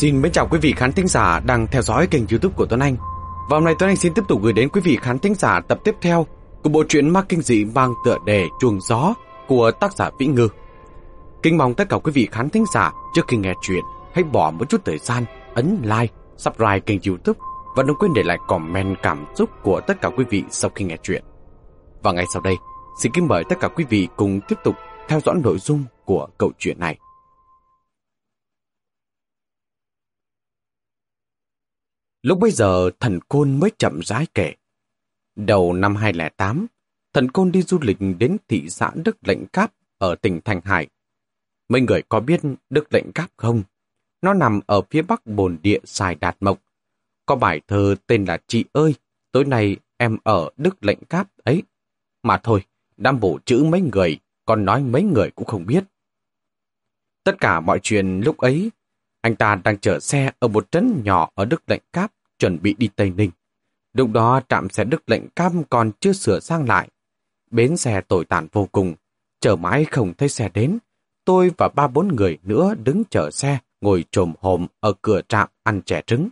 Xin mến chào quý vị khán thính giả đang theo dõi kênh youtube của Tuấn Anh. Và hôm nay Tuấn Anh xin tiếp tục gửi đến quý vị khán thính giả tập tiếp theo của bộ truyện ma kinh dị mang tựa đề Chuồng Gió của tác giả Vĩ Ngư. Kính mong tất cả quý vị khán thính giả trước khi nghe chuyện hãy bỏ một chút thời gian ấn like, subscribe kênh youtube và đừng quên để lại comment cảm xúc của tất cả quý vị sau khi nghe chuyện. Và ngay sau đây, xin kính mời tất cả quý vị cùng tiếp tục theo dõi nội dung của câu chuyện này. Lúc bây giờ thần Côn mới chậm rãi kể. Đầu năm 2008, thần Côn đi du lịch đến thị xã Đức Lệnh Cáp ở tỉnh Thành Hải. Mấy người có biết Đức Lệnh Cáp không? Nó nằm ở phía bắc bồn địa Sài Đạt Mộc. Có bài thơ tên là Chị ơi, tối nay em ở Đức Lệnh Cáp ấy. Mà thôi, đam bổ chữ mấy người, còn nói mấy người cũng không biết. Tất cả mọi chuyện lúc ấy anh ta đang chở xe ở một trấn nhỏ ở Đức Lệnh Cáp, chuẩn bị đi Tây Ninh. Lúc đó trạm xe Đức Lệnh Cáp còn chưa sửa sang lại. Bến xe tồi tàn vô cùng, chờ mãi không thấy xe đến. Tôi và ba bốn người nữa đứng chờ xe, ngồi trồm hồm ở cửa trạm ăn chè trứng.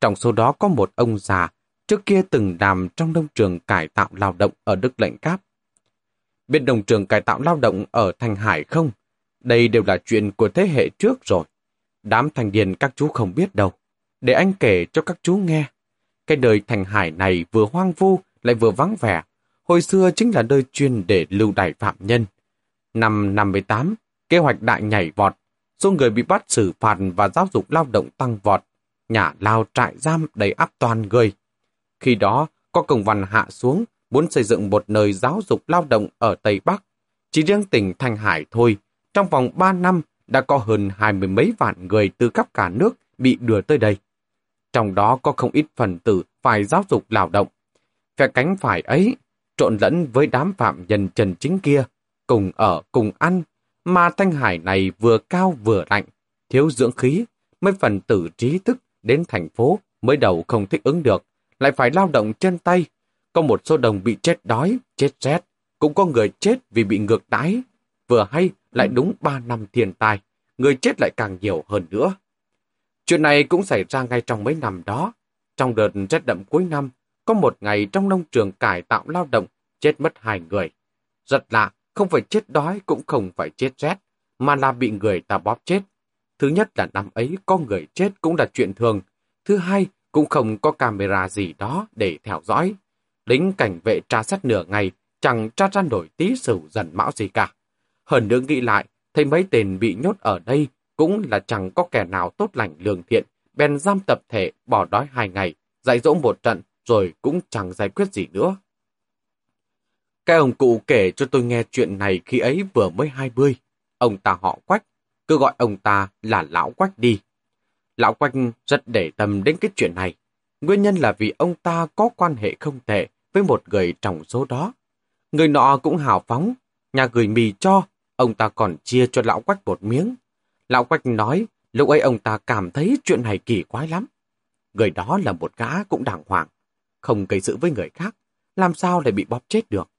Trong số đó có một ông già, trước kia từng làm trong nông trường cải tạo lao động ở Đức Lệnh Cáp. Biết đồng trường cải tạo lao động ở Thành Hải không? Đây đều là chuyện của thế hệ trước rồi. Đám thành điền các chú không biết đâu. Để anh kể cho các chú nghe. Cái đời thành hải này vừa hoang vu lại vừa vắng vẻ. Hồi xưa chính là nơi chuyên để lưu đày phạm nhân. Năm 58, kế hoạch đại nhảy vọt. Số người bị bắt xử phạt và giáo dục lao động tăng vọt. Nhà lao trại giam đầy áp toàn người. Khi đó, có công văn hạ xuống muốn xây dựng một nơi giáo dục lao động ở Tây Bắc. Chỉ riêng tỉnh Thanh Hải thôi, trong vòng 3 năm đã có hơn hai mươi mấy vạn người từ khắp cả nước bị đưa tới đây. Trong đó có không ít phần tử phải giáo dục lao động. Phe cánh phải ấy trộn lẫn với đám phạm nhân trần chính kia, cùng ở cùng ăn, mà Thanh Hải này vừa cao vừa lạnh, thiếu dưỡng khí, mấy phần tử trí thức đến thành phố mới đầu không thích ứng được, lại phải lao động chân tay. Có một số đồng bị chết đói, chết rét, cũng có người chết vì bị ngược đái. Vừa hay lại đúng ba năm thiên tai, người chết lại càng nhiều hơn nữa. Chuyện này cũng xảy ra ngay trong mấy năm đó. Trong đợt rét đậm cuối năm, có một ngày trong nông trường cải tạo lao động chết mất hai người. Rất lạ, không phải chết đói cũng không phải chết rét, mà là bị người ta bóp chết. Thứ nhất là năm ấy có người chết cũng là chuyện thường. Thứ hai, cũng không có camera gì đó để theo dõi. Lính cảnh vệ tra xét nửa ngày, chẳng tra ra nổi tí sửu dần mão gì cả. Hơn nữa nghĩ lại, thấy mấy tên bị nhốt ở đây cũng là chẳng có kẻ nào tốt lành lương thiện, bèn giam tập thể bỏ đói hai ngày, dạy dỗ một trận, rồi cũng chẳng giải quyết gì nữa. Cái ông cụ kể cho tôi nghe chuyện này khi ấy vừa mới hai mươi. Ông ta họ quách, cứ gọi ông ta là lão quách đi. Lão quách rất để tâm đến cái chuyện này. Nguyên nhân là vì ông ta có quan hệ không tệ với một người trong số đó. Người nọ cũng hào phóng, nhà gửi mì cho, ông ta còn chia cho lão quách một miếng. Lão Quách nói, lúc ấy ông ta cảm thấy chuyện này kỳ quái lắm. Người đó là một gã cũng đàng hoàng, không gây sự với người khác, làm sao lại bị bóp chết được.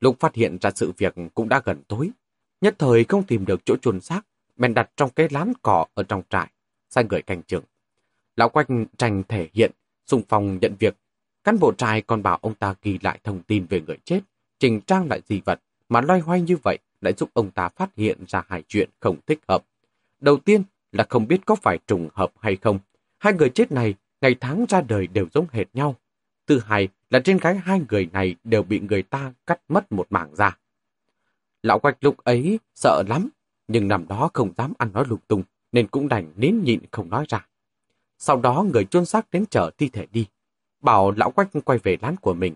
Lúc phát hiện ra sự việc cũng đã gần tối, nhất thời không tìm được chỗ chôn xác, bèn đặt trong cái lán cỏ ở trong trại, sai người canh chừng. Lão Quách tranh thể hiện, xung phong nhận việc. Cán bộ trại còn bảo ông ta ghi lại thông tin về người chết, trình trang lại di vật, mà loay hoay như vậy đã giúp ông ta phát hiện ra hai chuyện không thích hợp. Đầu tiên là không biết có phải trùng hợp hay không. Hai người chết này, ngày tháng ra đời đều giống hệt nhau. Thứ hai là trên gái hai người này đều bị người ta cắt mất một mảng da. Lão Quách lúc ấy sợ lắm, nhưng nằm đó không dám ăn nói lung tung, nên cũng đành nín nhịn không nói ra. Sau đó người chôn xác đến chở thi thể đi, bảo lão Quách quay về lán của mình.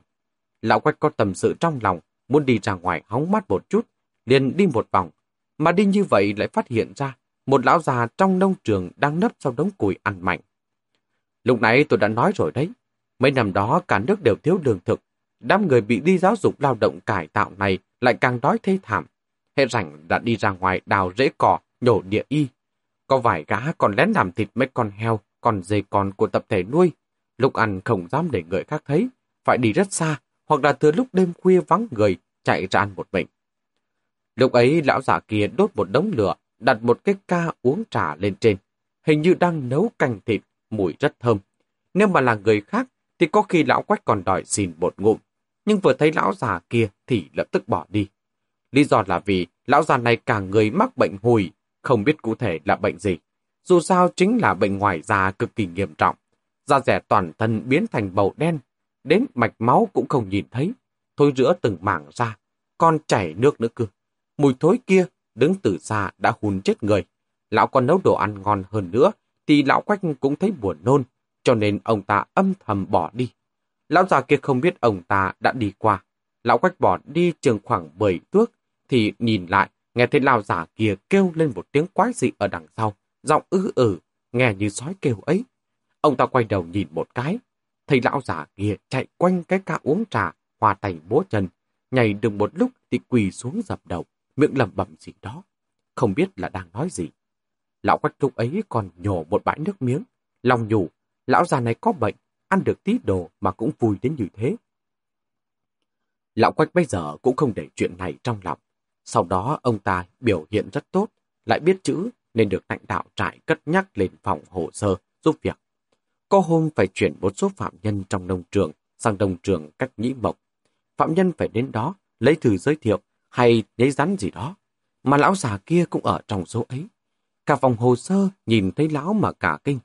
Lão Quách có tâm sự trong lòng, muốn đi ra ngoài hóng mắt một chút, liền đi một vòng, mà đi như vậy lại phát hiện ra một lão già trong nông trường đang nấp sau đống củi ăn mạnh. Lúc nãy tôi đã nói rồi đấy, mấy năm đó cả nước đều thiếu lương thực, đám người bị đi giáo dục lao động cải tạo này lại càng đói thê thảm. Hệ rảnh đã đi ra ngoài đào rễ cỏ, nhổ địa y. Có vài gã còn lén làm thịt mấy con heo, con dê con của tập thể nuôi. Lúc ăn không dám để người khác thấy, phải đi rất xa, hoặc là từ lúc đêm khuya vắng người, chạy ra ăn một mình. Lúc ấy lão già kia đốt một đống lửa, đặt một cái ca uống trà lên trên. hình như đang nấu canh thịt, mùi rất thơm. Nếu mà là người khác, thì có khi lão quách còn đòi xin một ngụm. Nhưng vừa thấy lão già kia thì lập tức bỏ đi. Lý do là vì lão già này cả người mắc bệnh hùi, không biết cụ thể là bệnh gì. Dù sao chính là bệnh ngoài da cực kỳ nghiêm trọng. Da rẻ toàn thân biến thành màu đen, đến mạch máu cũng không nhìn thấy. Thôi rữa từng mảng ra, còn chảy nước nữa cơ. Mùi thối kia đứng từ xa đã hùn chết người. Lão còn nấu đồ ăn ngon hơn nữa, thì lão quách cũng thấy buồn nôn, cho nên ông ta âm thầm bỏ đi. Lão già kia không biết ông ta đã đi qua. Lão quách bỏ đi chừng khoảng 10 thước, thì nhìn lại, nghe thấy lão già kia kêu lên một tiếng quái dị ở đằng sau, giọng ư ử, nghe như sói kêu ấy. Ông ta quay đầu nhìn một cái, thấy lão già kia chạy quanh cái ca uống trà, hòa thành bố chân, nhảy được một lúc thì quỳ xuống dập đầu, miệng lẩm bẩm gì đó, không biết là đang nói gì. Lão quách trúc ấy còn nhổ một bãi nước miếng, lòng nhủ, lão già này có bệnh, ăn được tí đồ mà cũng vui đến như thế. Lão quách bây giờ cũng không để chuyện này trong lòng. Sau đó ông ta biểu hiện rất tốt, lại biết chữ nên được lãnh đạo trại cất nhắc lên phòng hồ sơ giúp việc. Có hôm phải chuyển một số phạm nhân trong nông trường sang đồng trường cách nhĩ mộc. Phạm nhân phải đến đó lấy thư giới thiệu hay giấy rắn gì đó. Mà lão già kia cũng ở trong số ấy. Cả phòng hồ sơ nhìn thấy lão mà cả kinh.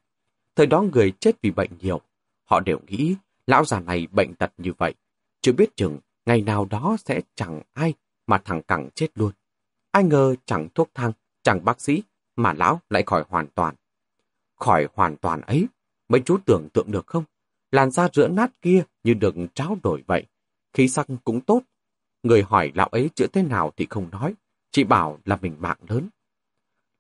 Thời đó người chết vì bệnh nhiều. Họ đều nghĩ lão già này bệnh tật như vậy. Chưa biết chừng ngày nào đó sẽ chẳng ai mà thằng cẳng chết luôn. Ai ngờ chẳng thuốc thang, chẳng bác sĩ mà lão lại khỏi hoàn toàn. Khỏi hoàn toàn ấy, mấy chú tưởng tượng được không? Làn da rữa nát kia như được tráo đổi vậy. Khí sắc cũng tốt. Người hỏi lão ấy chữa thế nào thì không nói, chỉ bảo là mình mạng lớn.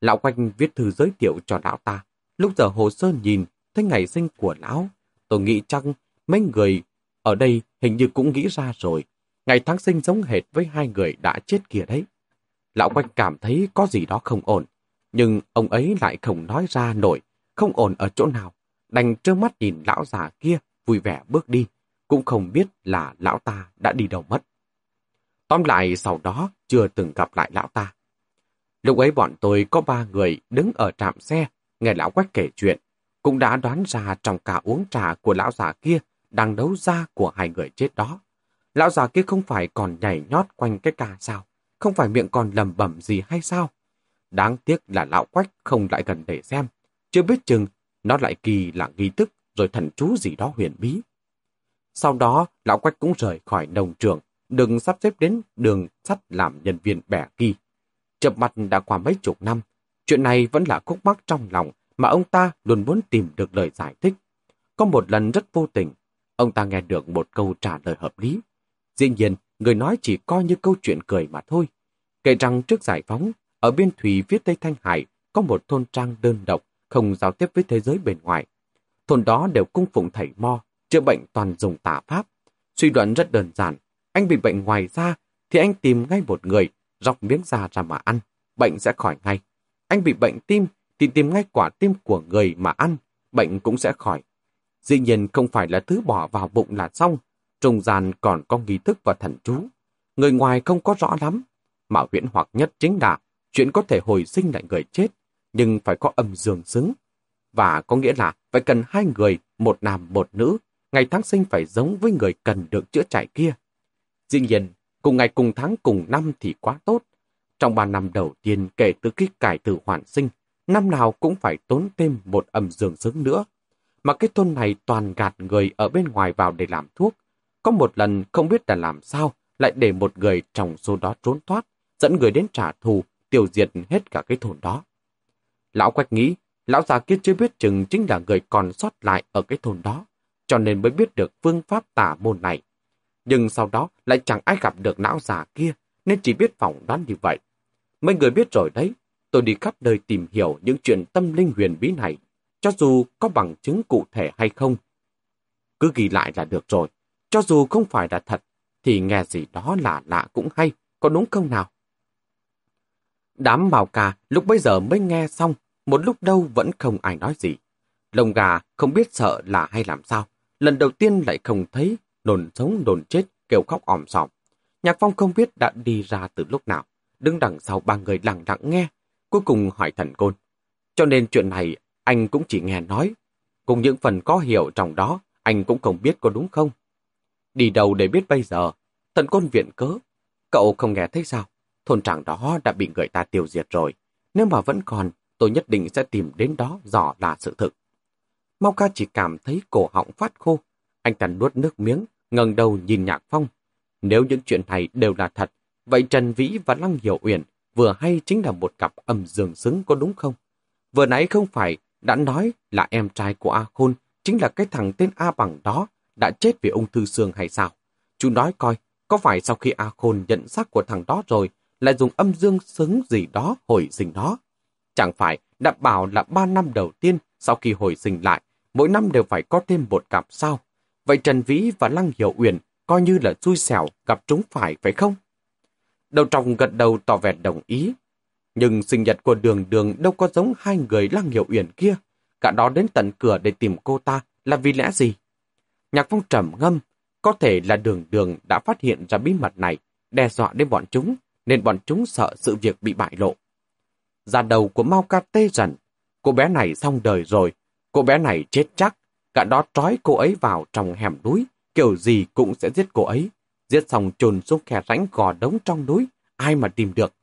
Lão quanh viết thư giới thiệu cho lão ta. Lúc giờ hồ sơ nhìn thấy ngày sinh của lão, tôi nghĩ chăng mấy người ở đây hình như cũng nghĩ ra rồi. Ngày tháng sinh giống hệt với hai người đã chết kia đấy. Lão quanh cảm thấy có gì đó không ổn, nhưng ông ấy lại không nói ra nổi, không ổn ở chỗ nào. Đành trơ mắt nhìn lão già kia vui vẻ bước đi, cũng không biết là lão ta đã đi đâu mất. Tóm lại sau đó chưa từng gặp lại lão ta. Lúc ấy bọn tôi có ba người đứng ở trạm xe, nghe lão quách kể chuyện, cũng đã đoán ra trong cả uống trà của lão già kia đang đấu ra của hai người chết đó. Lão già kia không phải còn nhảy nhót quanh cái ca sao? Không phải miệng còn lầm bẩm gì hay sao? Đáng tiếc là lão quách không lại gần để xem. Chưa biết chừng, nó lại kỳ là nghi thức rồi thần chú gì đó huyền bí. Sau đó, lão quách cũng rời khỏi nông trường, đừng sắp xếp đến đường sắt làm nhân viên bẻ kỳ. Chập mặt đã qua mấy chục năm, chuyện này vẫn là khúc mắc trong lòng mà ông ta luôn muốn tìm được lời giải thích. Có một lần rất vô tình, ông ta nghe được một câu trả lời hợp lý. Dĩ nhiên, người nói chỉ coi như câu chuyện cười mà thôi. Kể rằng trước giải phóng, ở biên thủy phía Tây Thanh Hải có một thôn trang đơn độc, không giao tiếp với thế giới bên ngoài. Thôn đó đều cung phụng thầy mo, chữa bệnh toàn dùng tà pháp. Suy đoán rất đơn giản, anh bị bệnh ngoài da thì anh tìm ngay một người, rọc miếng da ra mà ăn, bệnh sẽ khỏi ngay. Anh bị bệnh tim thì tìm ngay quả tim của người mà ăn, bệnh cũng sẽ khỏi. Dĩ nhiên không phải là thứ bỏ vào bụng là xong, trung gian còn có nghi thức và thần chú. Người ngoài không có rõ lắm, mà huyễn hoặc nhất chính là chuyện có thể hồi sinh lại người chết, nhưng phải có âm dương xứng. Và có nghĩa là phải cần hai người, một nam một nữ, ngày tháng sinh phải giống với người cần được chữa chạy kia. Dĩ nhiên, cùng ngày cùng tháng cùng năm thì quá tốt. Trong ba năm đầu tiên kể từ khi cải tử hoàn sinh, năm nào cũng phải tốn thêm một âm dương sướng nữa. Mà cái thôn này toàn gạt người ở bên ngoài vào để làm thuốc. Có một lần không biết là làm sao, lại để một người trong số đó trốn thoát, dẫn người đến trả thù, tiêu diệt hết cả cái thôn đó. Lão Quách nghĩ, lão già kia chưa biết chừng chính là người còn sót lại ở cái thôn đó, cho nên mới biết được phương pháp tả môn này. Nhưng sau đó lại chẳng ai gặp được não già kia, nên chỉ biết phỏng đoán như vậy. Mấy người biết rồi đấy, tôi đi khắp nơi tìm hiểu những chuyện tâm linh huyền bí này, cho dù có bằng chứng cụ thể hay không. Cứ ghi lại là được rồi, cho dù không phải là thật, thì nghe gì đó là lạ cũng hay, có đúng không nào? Đám bào cà lúc bấy giờ mới nghe xong, một lúc đâu vẫn không ai nói gì. Lồng gà không biết sợ là hay làm sao, lần đầu tiên lại không thấy đồn sống đồn chết kêu khóc òm sòm. Nhạc Phong không biết đã đi ra từ lúc nào, đứng đằng sau ba người lặng lặng nghe, cuối cùng hỏi thần côn. Cho nên chuyện này anh cũng chỉ nghe nói. Cùng những phần có hiểu trong đó, anh cũng không biết có đúng không. Đi đâu để biết bây giờ, Thần côn viện cớ. Cậu không nghe thấy sao? Thôn tràng đó đã bị người ta tiêu diệt rồi. Nếu mà vẫn còn, tôi nhất định sẽ tìm đến đó dò là sự thực. Mau ca chỉ cảm thấy cổ họng phát khô. Anh ta nuốt nước miếng, ngẩng đầu nhìn Nhạc Phong. Nếu những chuyện này đều là thật, vậy Trần Vĩ và Lăng Hiểu Uyển vừa hay chính là một cặp âm dương xứng có đúng không? Vừa nãy không phải đã nói là em trai của A Khôn chính là cái thằng tên A bằng đó đã chết vì ung thư xương hay sao? Chú nói coi, có phải sau khi A Khôn nhận xác của thằng đó rồi lại dùng âm dương xứng gì đó hồi sinh nó? Chẳng phải đã bảo là ba năm đầu tiên sau khi hồi sinh lại, mỗi năm đều phải có thêm một cặp sao? Vậy Trần Vĩ và Lăng Hiểu Uyển coi như là xui xẻo gặp chúng phải phải không? Đầu trọng gật đầu tỏ vẻ đồng ý. Nhưng sinh nhật của đường đường đâu có giống hai người Lăng Hiểu Uyển kia. Cả đó đến tận cửa để tìm cô ta là vì lẽ gì? Nhạc phong trầm ngâm, có thể là đường đường đã phát hiện ra bí mật này, đe dọa đến bọn chúng, nên bọn chúng sợ sự việc bị bại lộ. Ra đầu của Mao Ca tê dần, cô bé này xong đời rồi, cô bé này chết chắc, cả đó trói cô ấy vào trong hẻm núi, kiểu gì cũng sẽ giết cô ấy. Giết xong chôn xuống khe rãnh gò đống trong núi, ai mà tìm được.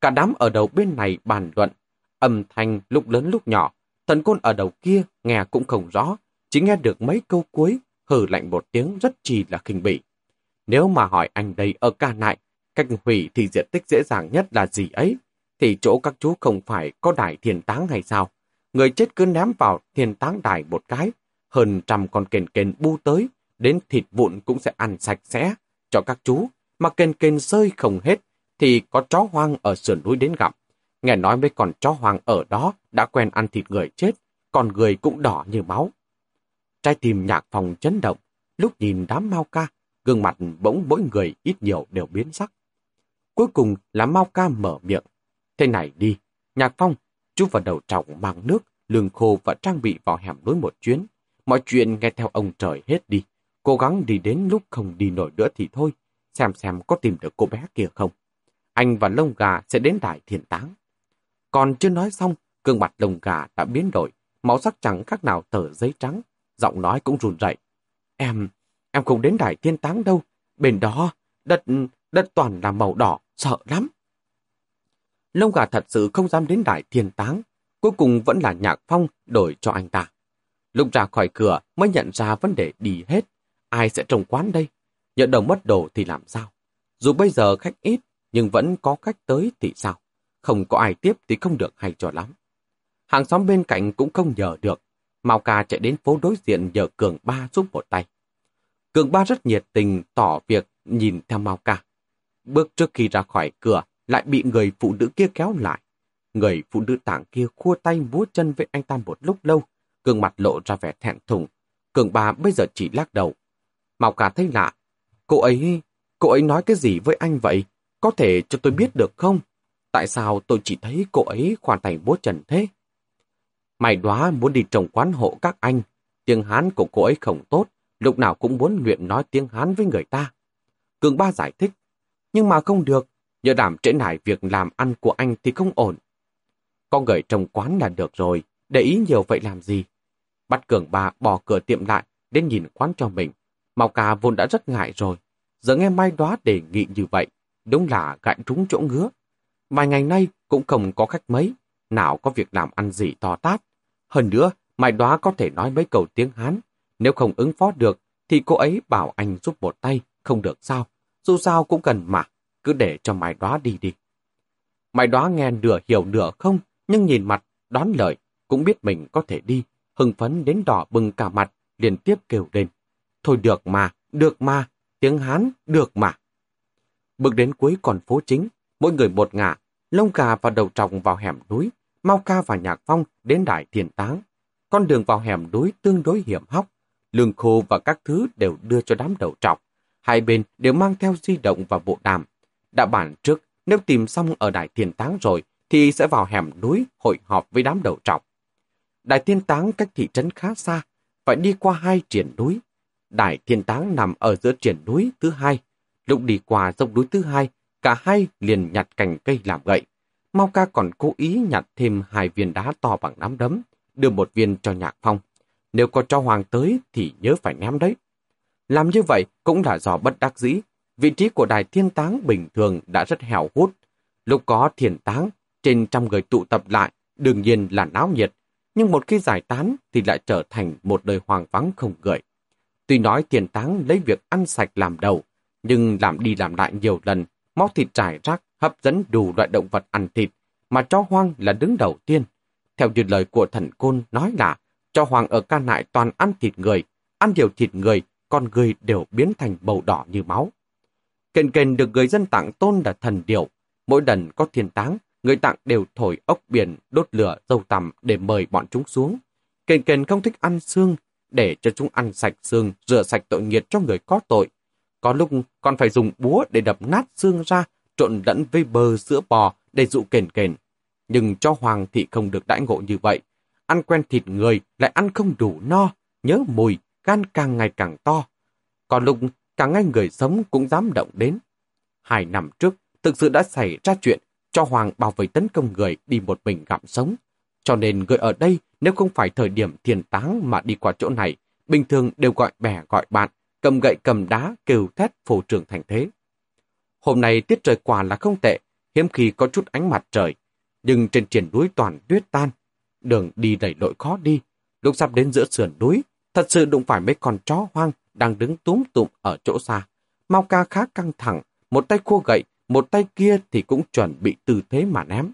Cả đám ở đầu bên này bàn luận, âm thanh lúc lớn lúc nhỏ, thần côn ở đầu kia nghe cũng không rõ, chỉ nghe được mấy câu cuối, hừ lạnh một tiếng rất chi là khinh bỉ. Nếu mà hỏi anh đây ở ca nại, cách hủy thì diện tích dễ dàng nhất là gì ấy, thì chỗ các chú không phải có đài thiền táng hay sao? Người chết cứ ném vào thiền táng đài một cái, hơn trăm con kền kền bu tới, đến thịt vụn cũng sẽ ăn sạch sẽ cho các chú, mà kền kền rơi không hết, thì có chó hoang ở sườn núi đến gặp. Nghe nói mấy con chó hoang ở đó đã quen ăn thịt người chết, còn người cũng đỏ như máu. Trái tim nhạc phòng chấn động, lúc nhìn đám mau ca, gương mặt bỗng mỗi người ít nhiều đều biến sắc. Cuối cùng là mau ca mở miệng. Thế này đi, nhạc phong, chú vào đầu trọng mang nước, lương khô và trang bị vào hẻm núi một chuyến. Mọi chuyện nghe theo ông trời hết đi. Cố gắng đi đến lúc không đi nổi nữa thì thôi, xem xem có tìm được cô bé kia không. Anh và lông gà sẽ đến đại thiền táng. Còn chưa nói xong, gương mặt lông gà đã biến đổi, màu sắc chẳng khác nào tờ giấy trắng, giọng nói cũng run rẩy. Em, em không đến đại thiên táng đâu, bên đó, đất, đất toàn là màu đỏ, sợ lắm. Lông gà thật sự không dám đến đại thiên táng, cuối cùng vẫn là nhạc phong đổi cho anh ta. Lúc ra khỏi cửa mới nhận ra vấn đề đi hết, ai sẽ trồng quán đây? Nhận đầu mất đồ thì làm sao? Dù bây giờ khách ít, nhưng vẫn có khách tới thì sao? Không có ai tiếp thì không được hay cho lắm. Hàng xóm bên cạnh cũng không nhờ được. Mao ca chạy đến phố đối diện nhờ Cường Ba giúp một tay. Cường Ba rất nhiệt tình tỏ việc nhìn theo Mao ca. Bước trước khi ra khỏi cửa lại bị người phụ nữ kia kéo lại. Người phụ nữ tảng kia khua tay múa chân với anh ta một lúc lâu, gương mặt lộ ra vẻ thẹn thùng. Cường Ba bây giờ chỉ lắc đầu, Mao cả thấy lạ. Cô ấy, cô ấy nói cái gì với anh vậy? Có thể cho tôi biết được không? Tại sao tôi chỉ thấy cô ấy khoan tay bố trần thế? Mày đoá muốn đi trồng quán hộ các anh. Tiếng Hán của cô ấy không tốt, lúc nào cũng muốn luyện nói tiếng Hán với người ta. Cường Ba giải thích. Nhưng mà không được, nhờ đảm trễ nải việc làm ăn của anh thì không ổn. con người trồng quán là được rồi, để ý nhiều vậy làm gì? Bắt Cường bà bỏ cửa tiệm lại, đến nhìn quán cho mình. Mao Ca vốn đã rất ngại rồi. Giờ nghe Mai Đoá đề nghị như vậy, đúng là gãi trúng chỗ ngứa. Vài ngày nay cũng không có khách mấy, nào có việc làm ăn gì to tát. Hơn nữa, Mai Đoá có thể nói mấy câu tiếng Hán. Nếu không ứng phó được, thì cô ấy bảo anh giúp một tay, không được sao. Dù sao cũng cần mà, cứ để cho Mai Đoá đi đi. Mai Đoá nghe nửa hiểu nửa không, nhưng nhìn mặt, đoán lời, cũng biết mình có thể đi, hưng phấn đến đỏ bừng cả mặt, liên tiếp kêu lên. Thôi được mà, được mà, tiếng Hán, được mà. Bước đến cuối con phố chính, mỗi người một ngả, lông gà và đầu tròng vào hẻm núi, mau ca và nhạc phong đến đại thiền táng. Con đường vào hẻm núi tương đối hiểm hóc, lương khô và các thứ đều đưa cho đám đầu trọc. Hai bên đều mang theo di động và bộ đàm. Đã bản trước, nếu tìm xong ở đại thiền táng rồi, thì sẽ vào hẻm núi hội họp với đám đầu trọc. Đại thiên táng cách thị trấn khá xa, phải đi qua hai triển núi, Đại thiên táng nằm ở giữa triển núi thứ hai. Lúc đi qua dốc núi thứ hai, cả hai liền nhặt cành cây làm gậy. Mau ca còn cố ý nhặt thêm hai viên đá to bằng nắm đấm, đưa một viên cho Nhạc Phong. Nếu có cho Hoàng tới thì nhớ phải ném đấy. Làm như vậy cũng là do bất đắc dĩ. Vị trí của đài thiên táng bình thường đã rất hẻo hút. Lúc có thiên táng, trên trăm người tụ tập lại, đương nhiên là náo nhiệt. Nhưng một khi giải tán thì lại trở thành một đời hoàng vắng không người. Tuy nói tiền táng lấy việc ăn sạch làm đầu, nhưng làm đi làm lại nhiều lần, móc thịt trải rác hấp dẫn đủ loại động vật ăn thịt, mà cho hoang là đứng đầu tiên. Theo như lời của thần côn nói là, cho hoàng ở ca nại toàn ăn thịt người, ăn nhiều thịt người, con người đều biến thành màu đỏ như máu. Kền kền được người dân tặng tôn là thần điểu, Mỗi lần có thiên táng, người tặng đều thổi ốc biển, đốt lửa, dâu tằm để mời bọn chúng xuống. Kền kền không thích ăn xương, để cho chúng ăn sạch xương, rửa sạch tội nghiệt cho người có tội. Có lúc còn phải dùng búa để đập nát xương ra, trộn lẫn với bơ sữa bò để dụ kền kền. Nhưng cho hoàng thị không được đãi ngộ như vậy. Ăn quen thịt người lại ăn không đủ no, nhớ mùi, gan càng ngày càng to. Có lúc cả ngay người sống cũng dám động đến. Hai năm trước, thực sự đã xảy ra chuyện cho Hoàng bảo vệ tấn công người đi một mình gặm sống. Cho nên người ở đây nếu không phải thời điểm thiền táng mà đi qua chỗ này, bình thường đều gọi bè gọi bạn, cầm gậy cầm đá kêu thét phổ trường thành thế. Hôm nay tiết trời quả là không tệ, hiếm khi có chút ánh mặt trời, nhưng trên triển núi toàn tuyết tan. Đường đi đầy lội khó đi, lúc sắp đến giữa sườn núi, thật sự đụng phải mấy con chó hoang đang đứng túm tụm ở chỗ xa. Mau ca khá căng thẳng, một tay cua gậy, một tay kia thì cũng chuẩn bị tư thế mà ném.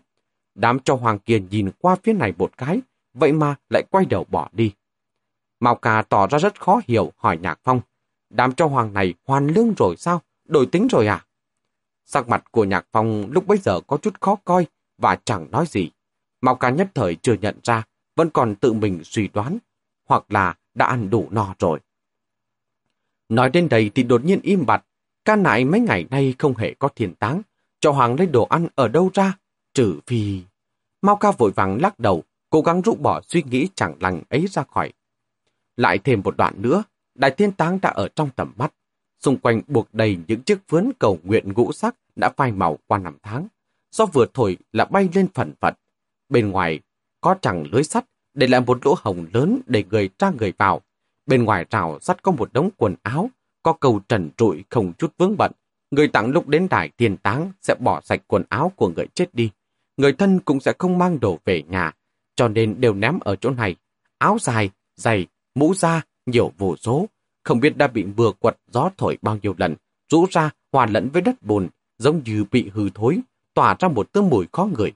Đám cho hoàng kia nhìn qua phía này một cái, vậy mà lại quay đầu bỏ đi. Mao ca tỏ ra rất khó hiểu hỏi Nhạc Phong, đám cho hoàng này hoàn lương rồi sao? Đổi tính rồi à? Sắc mặt của Nhạc Phong lúc bấy giờ có chút khó coi và chẳng nói gì. Mao ca nhất thời chưa nhận ra, vẫn còn tự mình suy đoán, hoặc là đã ăn đủ no rồi. Nói đến đây thì đột nhiên im bặt, ca nại mấy ngày nay không hề có thiền táng, cho Hoàng lấy đồ ăn ở đâu ra, trừ phi... mau ca vội vàng lắc đầu, cố gắng rũ bỏ suy nghĩ chẳng lành ấy ra khỏi. Lại thêm một đoạn nữa, đại thiên táng đã ở trong tầm mắt. Xung quanh buộc đầy những chiếc vướn cầu nguyện ngũ sắc đã phai màu qua năm tháng. Do vừa thổi là bay lên phần phật. Bên ngoài có chẳng lưới sắt để lại một lỗ hồng lớn để người ra người vào. Bên ngoài rào sắt có một đống quần áo, có cầu trần trụi không chút vướng bận. Người tặng lúc đến đài tiền táng sẽ bỏ sạch quần áo của người chết đi. Người thân cũng sẽ không mang đồ về nhà, cho nên đều ném ở chỗ này. Áo dài, giày, mũ da, nhiều vô số. Không biết đã bị vừa quật gió thổi bao nhiêu lần, rũ ra hòa lẫn với đất bùn, giống như bị hư thối, tỏa ra một tương mùi khó ngửi.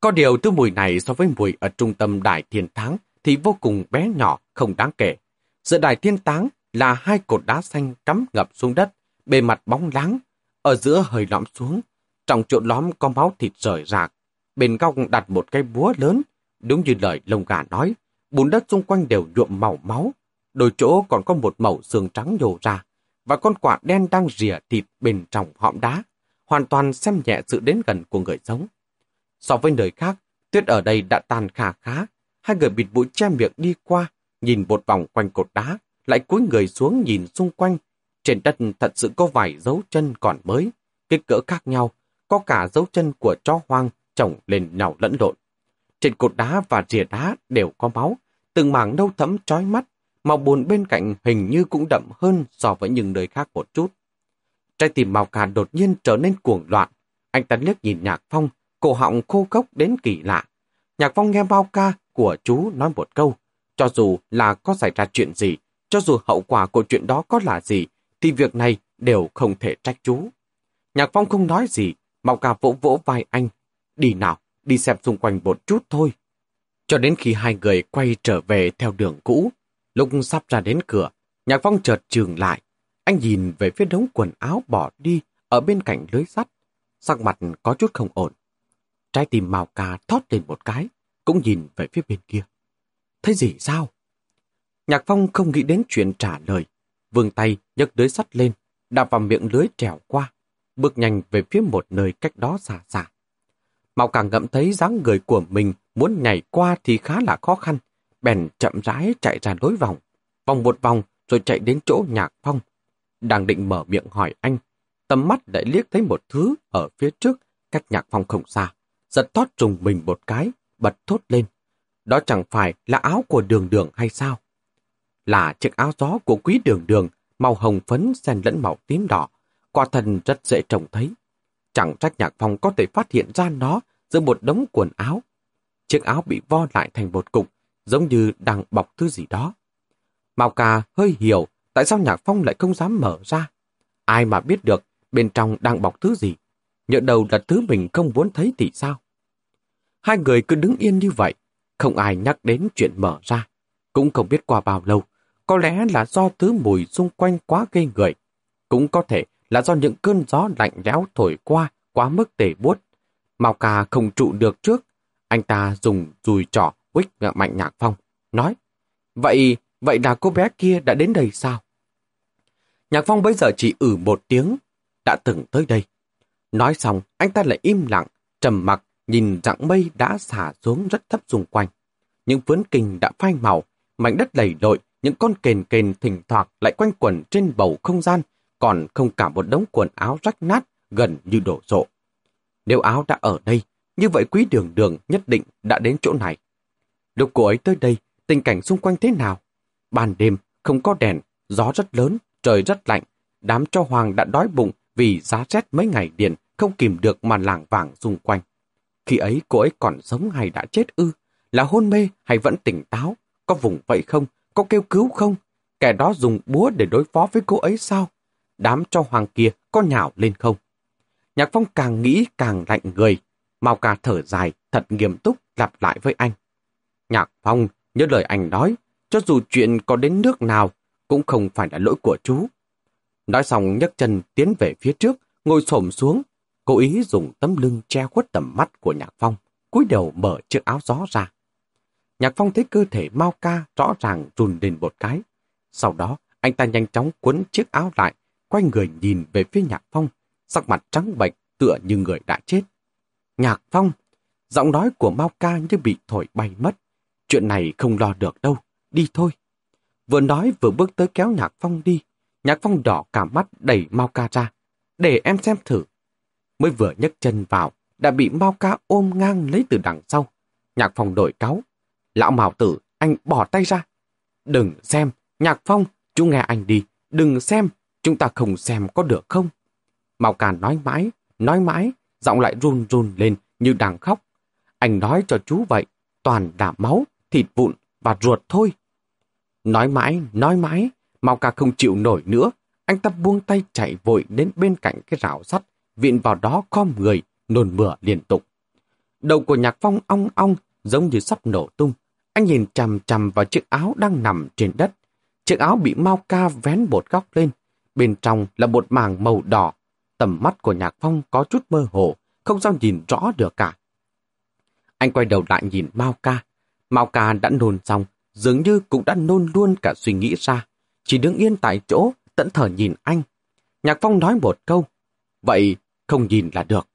Có điều thứ mùi này so với mùi ở trung tâm đài thiên thắng thì vô cùng bé nhỏ, không đáng kể. Giữa đài thiên táng là hai cột đá xanh cắm ngập xuống đất, bề mặt bóng láng, ở giữa hơi lõm xuống. Trong chỗ lõm có máu thịt rời rạc. Bên góc đặt một cây búa lớn, đúng như lời lông gà nói, bùn đất xung quanh đều nhuộm màu máu. Đôi chỗ còn có một màu xương trắng nhổ ra, và con quạ đen đang rỉa thịt bên trong hõm đá, hoàn toàn xem nhẹ sự đến gần của người sống. So với nơi khác, tuyết ở đây đã tan khá khá. Hai người bịt mũi che miệng đi qua, nhìn một vòng quanh cột đá, lại cúi người xuống nhìn xung quanh. Trên đất thật sự có vài dấu chân còn mới, kích cỡ khác nhau, có cả dấu chân của chó hoang chồng lên nhau lẫn lộn. Trên cột đá và rìa đá đều có máu, từng mảng nâu thẫm trói mắt, màu buồn bên cạnh hình như cũng đậm hơn so với những nơi khác một chút. Trái tim màu cà đột nhiên trở nên cuồng loạn. Anh ta liếc nhìn Nhạc Phong, cổ họng khô cốc đến kỳ lạ. Nhạc Phong nghe bao ca của chú nói một câu, cho dù là có xảy ra chuyện gì, cho dù hậu quả của chuyện đó có là gì, thì việc này đều không thể trách chú. Nhạc Phong không nói gì, Mạo ca vỗ vỗ vai anh. Đi nào, đi xem xung quanh một chút thôi. Cho đến khi hai người quay trở về theo đường cũ, lúc sắp ra đến cửa, Nhạc Phong chợt trường lại. Anh nhìn về phía đống quần áo bỏ đi ở bên cạnh lưới sắt. Sắc mặt có chút không ổn. Trái tim Mạo Ca thót lên một cái, cũng nhìn về phía bên kia. Thấy gì sao? Nhạc Phong không nghĩ đến chuyện trả lời. Vương tay nhấc lưới sắt lên, đạp vào miệng lưới trèo qua, bước nhanh về phía một nơi cách đó xa xa. Mạo càng ngậm thấy dáng người của mình muốn nhảy qua thì khá là khó khăn, bèn chậm rãi chạy ra lối vòng, vòng một vòng rồi chạy đến chỗ nhạc phong. Đang định mở miệng hỏi anh, tầm mắt lại liếc thấy một thứ ở phía trước, cách nhạc phong không xa giật thoát trùng mình một cái, bật thốt lên. đó chẳng phải là áo của đường đường hay sao? Là chiếc áo gió của quý đường đường, màu hồng phấn xen lẫn màu tím đỏ, quả thân rất dễ trông thấy. Chẳng trách nhạc phong có thể phát hiện ra nó giữa một đống quần áo. Chiếc áo bị vo lại thành một cục, giống như đang bọc thứ gì đó. Mao ca hơi hiểu tại sao nhạc phong lại không dám mở ra. Ai mà biết được bên trong đang bọc thứ gì. Nhỡ đầu là thứ mình không muốn thấy thì sao? Hai người cứ đứng yên như vậy, không ai nhắc đến chuyện mở ra. Cũng không biết qua bao lâu, có lẽ là do thứ mùi xung quanh quá gây người. Cũng có thể là do những cơn gió lạnh lẽo thổi qua quá mức tề buốt. Mao ca không trụ được trước, anh ta dùng dùi trỏ quích mạnh nhạc phong, nói Vậy, vậy là cô bé kia đã đến đây sao? Nhạc phong bây giờ chỉ ử một tiếng, đã từng tới đây. Nói xong, anh ta lại im lặng, trầm mặc nhìn dạng mây đã xả xuống rất thấp xung quanh. Những vướn kinh đã phai màu, mảnh đất lầy lội, những con kền kền thỉnh thoảng lại quanh quẩn trên bầu không gian, còn không cả một đống quần áo rách nát, gần như đổ rộ. Nếu áo đã ở đây, như vậy quý đường đường nhất định đã đến chỗ này. Lúc cô ấy tới đây, tình cảnh xung quanh thế nào? Ban đêm, không có đèn, gió rất lớn, trời rất lạnh. Đám cho hoàng đã đói bụng vì giá rét mấy ngày điện không kìm được mà làng vàng xung quanh. Khi ấy cô ấy còn sống hay đã chết ư? Là hôn mê hay vẫn tỉnh táo? Có vùng vậy không? Có kêu cứu không? Kẻ đó dùng búa để đối phó với cô ấy sao? Đám cho hoàng kia có nhạo lên không? Nhạc Phong càng nghĩ càng lạnh người. Mao ca thở dài, thật nghiêm túc lặp lại với anh. Nhạc Phong, nhớ lời anh nói, cho dù chuyện có đến nước nào, cũng không phải là lỗi của chú. Nói xong nhấc chân tiến về phía trước, ngồi xổm xuống, cố ý dùng tấm lưng che khuất tầm mắt của Nhạc Phong, cúi đầu mở chiếc áo gió ra. Nhạc Phong thấy cơ thể Mao Ca rõ ràng run lên một cái. Sau đó, anh ta nhanh chóng cuốn chiếc áo lại, quay người nhìn về phía Nhạc Phong, sắc mặt trắng bệch tựa như người đã chết. Nhạc Phong, giọng nói của Mao Ca như bị thổi bay mất. Chuyện này không lo được đâu, đi thôi. Vừa nói vừa bước tới kéo Nhạc Phong đi. Nhạc Phong đỏ cả mắt đẩy Mao Ca ra. Để em xem thử. Mới vừa nhấc chân vào, đã bị Mao Ca ôm ngang lấy từ đằng sau. Nhạc Phong đổi cáo. Lão mạo Tử, anh bỏ tay ra. Đừng xem, Nhạc Phong, chú nghe anh đi. Đừng xem, chúng ta không xem có được không? mạo càn nói mãi, nói mãi, giọng lại run run lên như đang khóc. Anh nói cho chú vậy, toàn đã máu, thịt vụn và ruột thôi. Nói mãi, nói mãi, Mao ca không chịu nổi nữa. Anh ta buông tay chạy vội đến bên cạnh cái rào sắt, viện vào đó khom người, nôn mửa liên tục. Đầu của nhạc phong ong ong, giống như sắp nổ tung. Anh nhìn chằm chằm vào chiếc áo đang nằm trên đất. Chiếc áo bị Mao ca vén bột góc lên. Bên trong là một màng màu đỏ. Tầm mắt của nhạc phong có chút mơ hồ, không sao nhìn rõ được cả. Anh quay đầu lại nhìn Mao ca. Mao ca đã nôn xong, dường như cũng đã nôn luôn cả suy nghĩ ra. Chỉ đứng yên tại chỗ, tận thở nhìn anh. Nhạc Phong nói một câu, vậy không nhìn là được.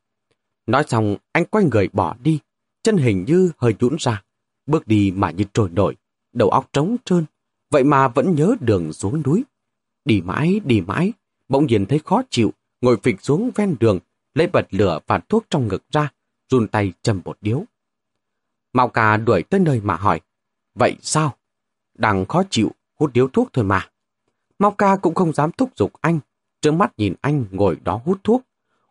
Nói xong, anh quay người bỏ đi, chân hình như hơi nhũn ra, bước đi mà như trồi nổi, đầu óc trống trơn, vậy mà vẫn nhớ đường xuống núi. Đi mãi, đi mãi, bỗng nhiên thấy khó chịu, ngồi phịch xuống ven đường, lấy bật lửa và thuốc trong ngực ra, run tay châm một điếu. Mao cà đuổi tới nơi mà hỏi, vậy sao? Đang khó chịu, hút điếu thuốc thôi mà. Mao ca cũng không dám thúc giục anh, trợn mắt nhìn anh ngồi đó hút thuốc,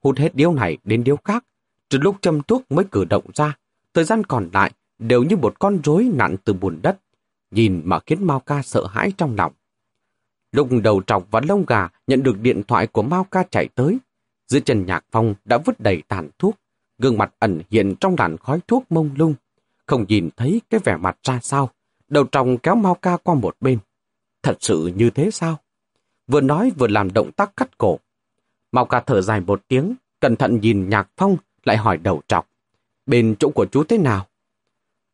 hút hết điếu này đến điếu khác, từ lúc châm thuốc mới cử động ra, thời gian còn lại đều như một con rối nặn từ bùn đất, nhìn mà khiến Mao ca sợ hãi trong lòng. Lúc đầu trọc và lông gà nhận được điện thoại của Mao ca chạy tới, dưới chân nhạc phong đã vứt đầy tàn thuốc, gương mặt ẩn hiện trong làn khói thuốc mông lung, không nhìn thấy cái vẻ mặt ra sao, đầu tròng kéo Mao ca qua một bên. Thật sự như thế sao? Vừa nói vừa làm động tác cắt cổ. Mao ca thở dài một tiếng, cẩn thận nhìn nhạc phong, lại hỏi đầu trọc. Bên chỗ của chú thế nào?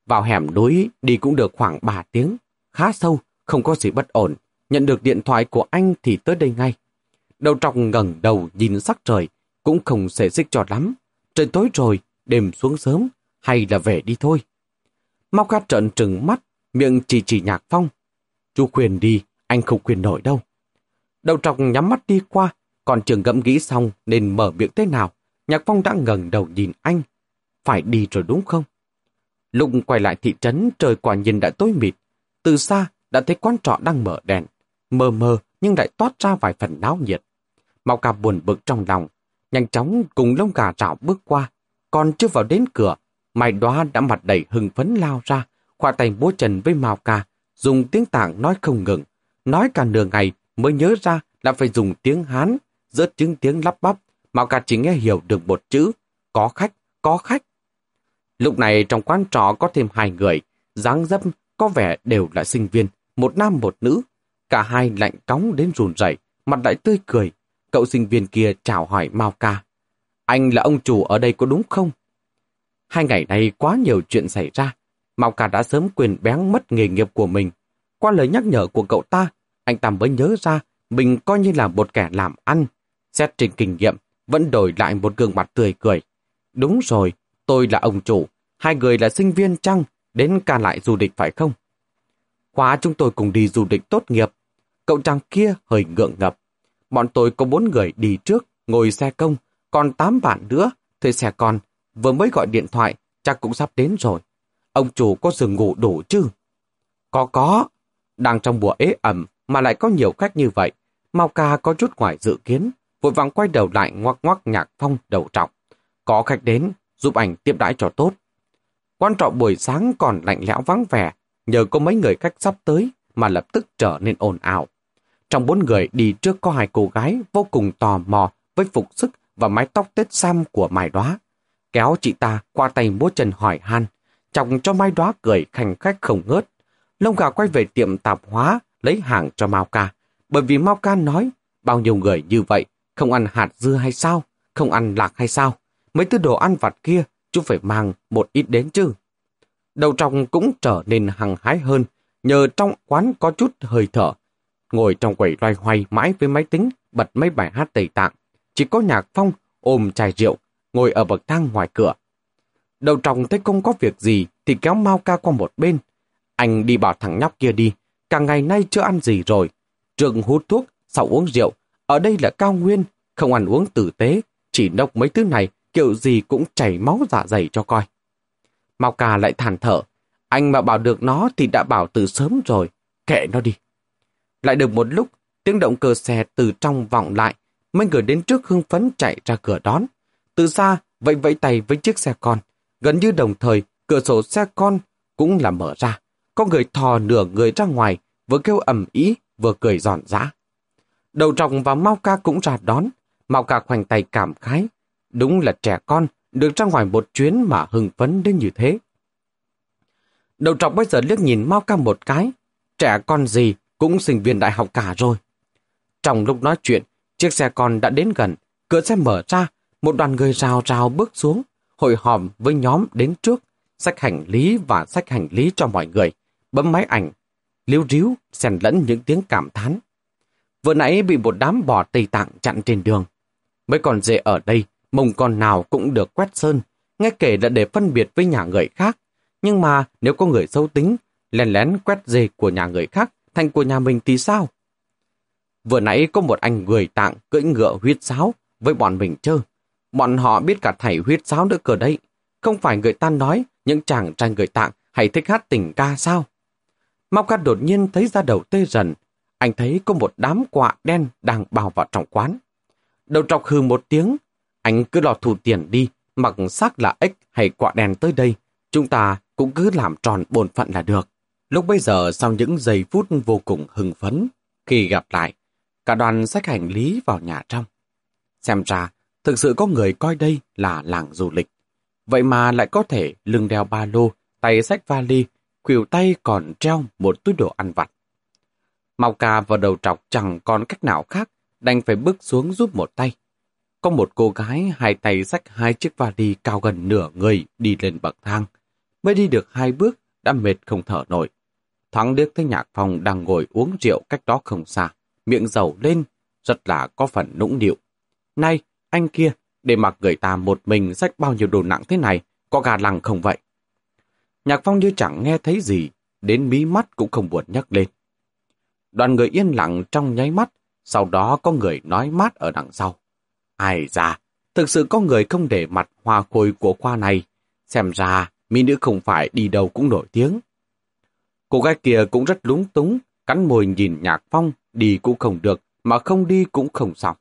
Vào hẻm núi đi cũng được khoảng 3 tiếng, khá sâu, không có gì bất ổn. Nhận được điện thoại của anh thì tới đây ngay. Đầu trọc ngẩng đầu nhìn sắc trời, cũng không xề xích cho lắm. Trời tối rồi, đêm xuống sớm, hay là về đi thôi. Mau ca trợn trừng mắt, miệng chỉ chỉ nhạc phong. Chú khuyên đi, anh không khuyên nổi đâu. Đầu trọc nhắm mắt đi qua, còn trường gẫm nghĩ xong nên mở miệng thế nào. Nhạc phong đã ngẩng đầu nhìn anh. Phải đi rồi đúng không? Lúc quay lại thị trấn, trời quả nhìn đã tối mịt. Từ xa, đã thấy quán trọ đang mở đèn. Mờ mờ, nhưng lại toát ra vài phần náo nhiệt. Mau ca buồn bực trong lòng. Nhanh chóng cùng lông gà trạo bước qua. Còn chưa vào đến cửa, Mai đoá đã mặt đầy hừng phấn lao ra, khoa tay búa trần với Mao ca, dùng tiếng tạng nói không ngừng. Nói cả nửa ngày mới nhớ ra là phải dùng tiếng Hán, giữa chứng tiếng lắp bắp. Mao ca chỉ nghe hiểu được một chữ, có khách, có khách. Lúc này trong quán trọ có thêm hai người, dáng dấp có vẻ đều là sinh viên, một nam một nữ. Cả hai lạnh cóng đến rùn rẩy, mặt lại tươi cười. Cậu sinh viên kia chào hỏi Mao ca. Anh là ông chủ ở đây có đúng không? Hai ngày nay quá nhiều chuyện xảy ra. Mao ca đã sớm quyền bén mất nghề nghiệp của mình. Qua lời nhắc nhở của cậu ta, anh ta mới nhớ ra mình coi như là một kẻ làm ăn. Xét trên kinh nghiệm, vẫn đổi lại một gương mặt tươi cười. Đúng rồi, tôi là ông chủ, hai người là sinh viên chăng, đến ca lại du lịch phải không? Khóa chúng tôi cùng đi du lịch tốt nghiệp. Cậu chàng kia hơi ngượng ngập. Bọn tôi có bốn người đi trước, ngồi xe công, còn tám bạn nữa, thuê xe con. Vừa mới gọi điện thoại, chắc cũng sắp đến rồi. Ông chủ có giường ngủ đủ chứ? Có có. Đang trong mùa ế ẩm mà lại có nhiều khách như vậy. Mau ca có chút ngoài dự kiến, vội vàng quay đầu lại ngoắc ngoắc nhạc phong đầu trọng. Có khách đến, giúp ảnh tiếp đãi cho tốt. Quan trọng buổi sáng còn lạnh lẽo vắng vẻ, nhờ có mấy người khách sắp tới mà lập tức trở nên ồn ào. Trong bốn người đi trước có hai cô gái vô cùng tò mò với phục sức và mái tóc tết xăm của Mai Đóa Kéo chị ta qua tay múa chân hỏi han, chọc cho Mai Đóa cười khanh khách không ngớt. Lông gà quay về tiệm tạp hóa lấy hàng cho Mao Ca, bởi vì Mao Ca nói bao nhiêu người như vậy không ăn hạt dưa hay sao, không ăn lạc hay sao. Mấy thứ đồ ăn vặt kia chú phải mang một ít đến chứ. Đầu trong cũng trở nên hằng hái hơn, nhờ trong quán có chút hơi thở. Ngồi trong quầy loay hoay mãi với máy tính, bật mấy bài hát tây tạng. Chỉ có nhạc phong ôm chai rượu, ngồi ở bậc thang ngoài cửa. Đầu trong thấy không có việc gì thì kéo Mao ca qua một bên. Anh đi bảo thằng nhóc kia đi, cả ngày nay chưa ăn gì rồi. Trường hút thuốc, sau uống rượu. Ở đây là cao nguyên, không ăn uống tử tế, chỉ nốc mấy thứ này kiểu gì cũng chảy máu dạ dày cho coi. Mao ca lại thản thở, anh mà bảo được nó thì đã bảo từ sớm rồi, kệ nó đi. Lại được một lúc, tiếng động cơ xe từ trong vọng lại, mấy người đến trước hưng phấn chạy ra cửa đón. Từ xa, vẫy vẫy tay với chiếc xe con. Gần như đồng thời, cửa sổ xe con cũng là mở ra. Có người thò nửa người ra ngoài, vừa kêu ầm ý, vừa cười giòn giã. Đầu trọng và Mao ca cũng ra đón. Mao ca khoanh tay cảm khái. Đúng là trẻ con, được ra ngoài một chuyến mà hưng phấn đến như thế. Đầu trọc bây giờ liếc nhìn Mao ca một cái. Trẻ con gì cũng sinh viên đại học cả rồi. Trong lúc nói chuyện, chiếc xe con đã đến gần, cửa xe mở ra, một đoàn người rào rào bước xuống, hội họp với nhóm đến trước, sách hành lý và sách hành lý cho mọi người, bấm máy ảnh, liếu ríu, xen lẫn những tiếng cảm thán. Vừa nãy bị một đám bò Tây Tạng chặn trên đường. Mấy con dê ở đây, mông con nào cũng được quét sơn, nghe kể là để phân biệt với nhà người khác. Nhưng mà nếu có người xấu tính, lén lén quét dê của nhà người khác thành của nhà mình thì sao? Vừa nãy có một anh người tạng cưỡi ngựa huyết sáo với bọn mình chơi. Bọn họ biết cả thầy huyết sáo nữa cơ đấy. Không phải người ta nói những chàng trai người tạng hay thích hát tình ca sao? Mau Cát đột nhiên thấy ra đầu tê dần. Anh thấy có một đám quạ đen đang bào vào trong quán. Đầu trọc hừ một tiếng. Anh cứ lo thu tiền đi, mặc xác là ếch hay quạ đèn tới đây. Chúng ta cũng cứ làm tròn bổn phận là được. Lúc bây giờ sau những giây phút vô cùng hưng phấn, khi gặp lại, cả đoàn sách hành lý vào nhà trong. Xem ra, thực sự có người coi đây là làng du lịch. Vậy mà lại có thể lưng đeo ba lô, tay sách vali, khuỷu tay còn treo một túi đồ ăn vặt. Mau ca vào đầu trọc chẳng còn cách nào khác, đành phải bước xuống giúp một tay. Có một cô gái hai tay xách hai chiếc vali cao gần nửa người đi lên bậc thang. Mới đi được hai bước, đã mệt không thở nổi. Thoáng điếc thấy nhạc phòng đang ngồi uống rượu cách đó không xa, miệng dầu lên, rất là có phần nũng điệu. Này, anh kia, để mặc người ta một mình xách bao nhiêu đồ nặng thế này, có gà lằng không vậy? Nhạc phong như chẳng nghe thấy gì, đến mí mắt cũng không buồn nhắc lên. Đoàn người yên lặng trong nháy mắt, sau đó có người nói mát ở đằng sau. Ai ra, thực sự có người không để mặt hoa khôi của khoa này. Xem ra, mỹ nữ không phải đi đâu cũng nổi tiếng. Cô gái kia cũng rất lúng túng, cắn môi nhìn Nhạc Phong, đi cũng không được, mà không đi cũng không xong.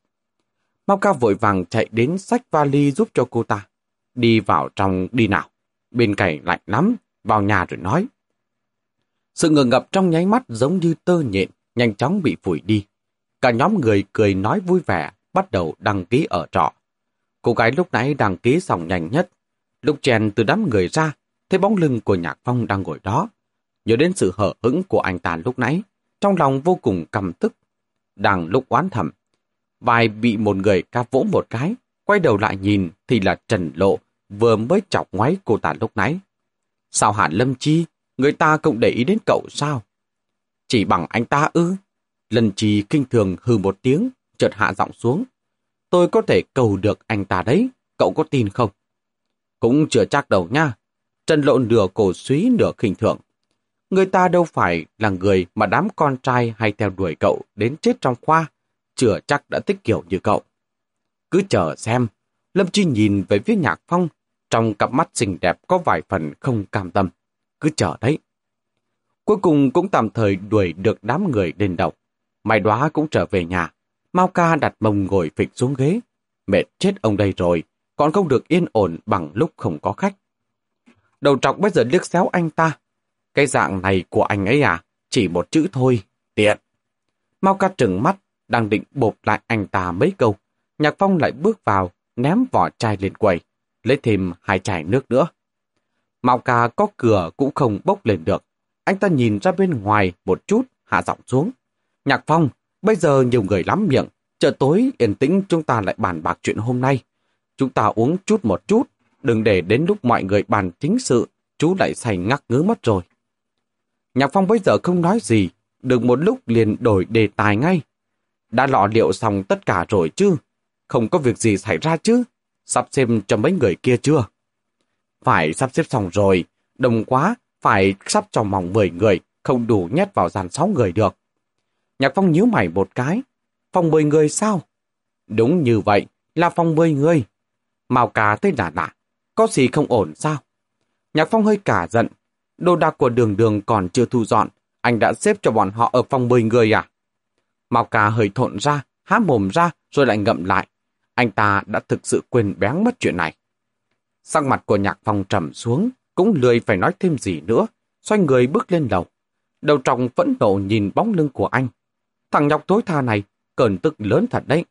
Mau ca vội vàng chạy đến sách vali giúp cho cô ta. Đi vào trong đi nào. Bên cạnh lạnh lắm, vào nhà rồi nói. Sự ngờ ngập trong nháy mắt giống như tơ nhện, nhanh chóng bị phủi đi. Cả nhóm người cười nói vui vẻ, bắt đầu đăng ký ở trọ. Cô gái lúc nãy đăng ký xong nhanh nhất. Lúc chèn từ đám người ra, thấy bóng lưng của Nhạc Phong đang ngồi đó. Nhớ đến sự hở hững của anh ta lúc nãy, trong lòng vô cùng căm tức. Đang lúc oán thầm, vai bị một người ca vỗ một cái, quay đầu lại nhìn thì là Trần Lộ vừa mới chọc ngoáy cô ta lúc nãy. Sao hạn Lâm Chi, người ta cũng để ý đến cậu sao? Chỉ bằng anh ta ư? Lần Chi kinh thường hừ một tiếng, chợt hạ giọng xuống. Tôi có thể cầu được anh ta đấy, cậu có tin không? Cũng chưa chắc đâu nha. Trần Lộ nửa cổ suý nửa khinh thường. Người ta đâu phải là người mà đám con trai hay theo đuổi cậu đến chết trong khoa, chưa chắc đã tích kiểu như cậu. Cứ chờ xem, Lâm Chi nhìn về phía Nhạc Phong, trong cặp mắt xinh đẹp có vài phần không cam tâm. Cứ chờ đấy. Cuối cùng cũng tạm thời đuổi được đám người lên đầu. Mai đoá cũng trở về nhà. Mao ca đặt mông ngồi phịch xuống ghế. Mệt chết ông đây rồi, còn không được yên ổn bằng lúc không có khách. Đầu trọc bây giờ liếc xéo anh ta. Cái dạng này của anh ấy à? Chỉ một chữ thôi, tiện. Mao ca trừng mắt, đang định bột lại anh ta mấy câu. Nhạc Phong lại bước vào, ném vỏ chai lên quầy, lấy thêm hai chai nước nữa. Mao ca có cửa cũng không bốc lên được. Anh ta nhìn ra bên ngoài một chút, hạ giọng xuống. Nhạc Phong, bây giờ nhiều người lắm miệng. Chờ tối yên tĩnh chúng ta lại bàn bạc chuyện hôm nay. Chúng ta uống chút một chút, đừng để đến lúc mọi người bàn chính sự, chú lại say ngắc ngứ mất rồi. Nhạc Phong bây giờ không nói gì, được một lúc liền đổi đề tài ngay. Đã lọ liệu xong tất cả rồi chứ? Không có việc gì xảy ra chứ? Sắp xếp cho mấy người kia chưa? Phải sắp xếp xong rồi, đông quá, phải sắp cho mỏng 10 người, không đủ nhét vào dàn 6 người được. Nhạc Phong nhíu mày một cái. Phòng 10 người sao? Đúng như vậy, là phòng 10 người. Màu cá tới lạ lạ, có gì không ổn sao? Nhạc Phong hơi cả giận. Đồ đạc của đường đường còn chưa thu dọn, anh đã xếp cho bọn họ ở phòng 10 người à? Mao cá hơi thộn ra, há mồm ra rồi lại ngậm lại. Anh ta đã thực sự quên bén mất chuyện này. Sắc mặt của nhạc phong trầm xuống, cũng lười phải nói thêm gì nữa, xoay người bước lên lầu. Đầu trọng vẫn nộ nhìn bóng lưng của anh. Thằng nhọc tối tha này, cơn tức lớn thật đấy.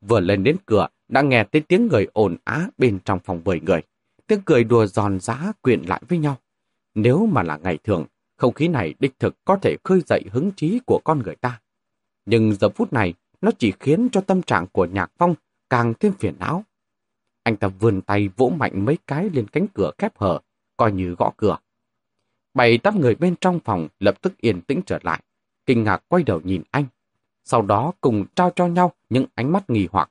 Vừa lên đến cửa, đã nghe thấy tiếng người ồn á bên trong phòng bời người. Tiếng cười đùa giòn giá quyện lại với nhau. Nếu mà là ngày thường, không khí này đích thực có thể khơi dậy hứng trí của con người ta. Nhưng giờ phút này, nó chỉ khiến cho tâm trạng của Nhạc Phong càng thêm phiền não. Anh ta vươn tay vỗ mạnh mấy cái lên cánh cửa khép hở, coi như gõ cửa. Bảy tám người bên trong phòng lập tức yên tĩnh trở lại, kinh ngạc quay đầu nhìn anh. Sau đó cùng trao cho nhau những ánh mắt nghi hoặc.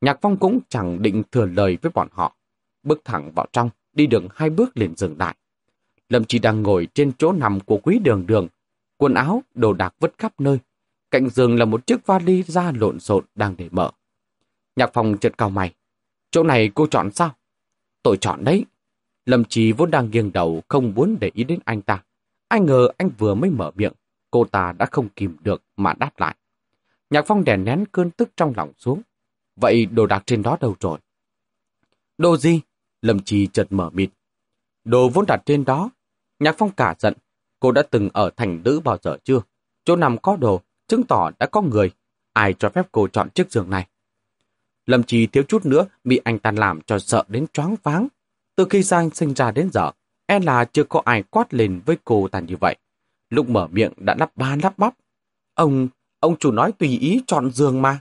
Nhạc Phong cũng chẳng định thừa lời với bọn họ. Bước thẳng vào trong, đi đường hai bước liền dừng lại. Lâm Chi đang ngồi trên chỗ nằm của quý đường đường. Quần áo, đồ đạc vứt khắp nơi, Cạnh giường là một chiếc vali da lộn xộn đang để mở. Nhạc Phong chợt cao mày. Chỗ này cô chọn sao? Tôi chọn đấy. Lâm Chi vốn đang nghiêng đầu không muốn để ý đến anh ta. Ai ngờ anh vừa mới mở miệng, cô ta đã không kìm được mà đáp lại. Nhạc Phong đè nén cơn tức trong lòng xuống. Vậy đồ đạc trên đó đâu rồi? Đồ gì? Lâm Chi chợt mở mịt. Đồ vốn đặt trên đó. Nhạc Phong cả giận. Cô đã từng ở thành nữ bao giờ chưa? Chỗ nằm có đồ, chứng tỏ đã có người. Ai cho phép cô chọn chiếc giường này? Lâm Chi thiếu chút nữa bị anh ta làm cho sợ đến choáng váng. Từ khi Giang sinh ra đến giờ, e là chưa có ai quát lên với cô ta như vậy. Lúc mở miệng đã lắp ba lắp bắp. Ông, ông chủ nói tùy ý chọn giường mà.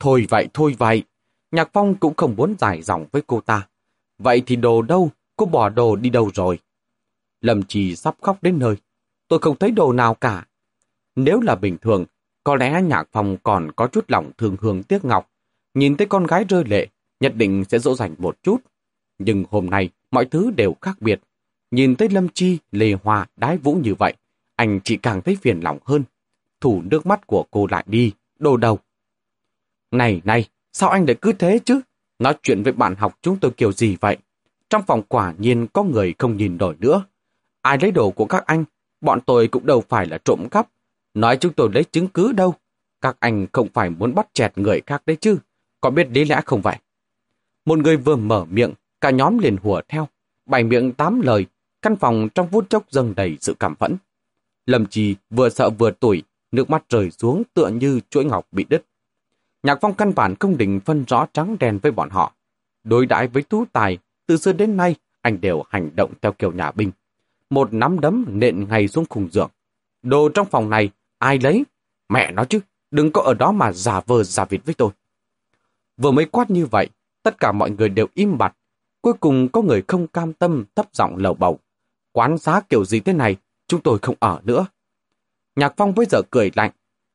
Thôi vậy, thôi vậy. Nhạc Phong cũng không muốn giải dòng với cô ta. Vậy thì đồ đâu? Cô bỏ đồ đi đâu rồi? Lâm Trì sắp khóc đến nơi. Tôi không thấy đồ nào cả. Nếu là bình thường, có lẽ nhạc phong còn có chút lòng thương hương tiếc ngọc. Nhìn thấy con gái rơi lệ, nhất định sẽ dỗ dành một chút. Nhưng hôm nay, mọi thứ đều khác biệt. Nhìn thấy Lâm Chi, Lê Hoa, đái vũ như vậy, anh chỉ càng thấy phiền lòng hơn. Thủ nước mắt của cô lại đi, đồ đầu. Này, này, sao anh lại cứ thế chứ? Nói chuyện với bạn học chúng tôi kiểu gì vậy? Trong phòng quả nhiên có người không nhìn nổi nữa. Ai lấy đồ của các anh, bọn tôi cũng đâu phải là trộm cắp. Nói chúng tôi lấy chứng cứ đâu. Các anh không phải muốn bắt chẹt người khác đấy chứ. Có biết lý lẽ không vậy? Một người vừa mở miệng, cả nhóm liền hùa theo. Bảy miệng tám lời, căn phòng trong phút chốc dâng đầy sự cảm phẫn. Lâm Trì vừa sợ vừa tủi, nước mắt rơi xuống tựa như chuỗi ngọc bị đứt. Nhạc phong căn bản không định phân rõ trắng đen với bọn họ. Đối đãi với tú tài, từ xưa đến nay, anh đều hành động theo kiểu nhà binh. Một nắm đấm nện ngay xuống khung giường. Đồ trong phòng này, ai lấy? Mẹ nó chứ, đừng có ở đó mà giả vờ giả vịt với tôi. Vừa mới quát như vậy, tất cả mọi người đều im bặt. Cuối cùng có người không cam tâm thấp giọng lầu bầu. Quán xá kiểu gì thế này, chúng tôi không ở nữa. Nhạc Phong bây giờ cười lạnh.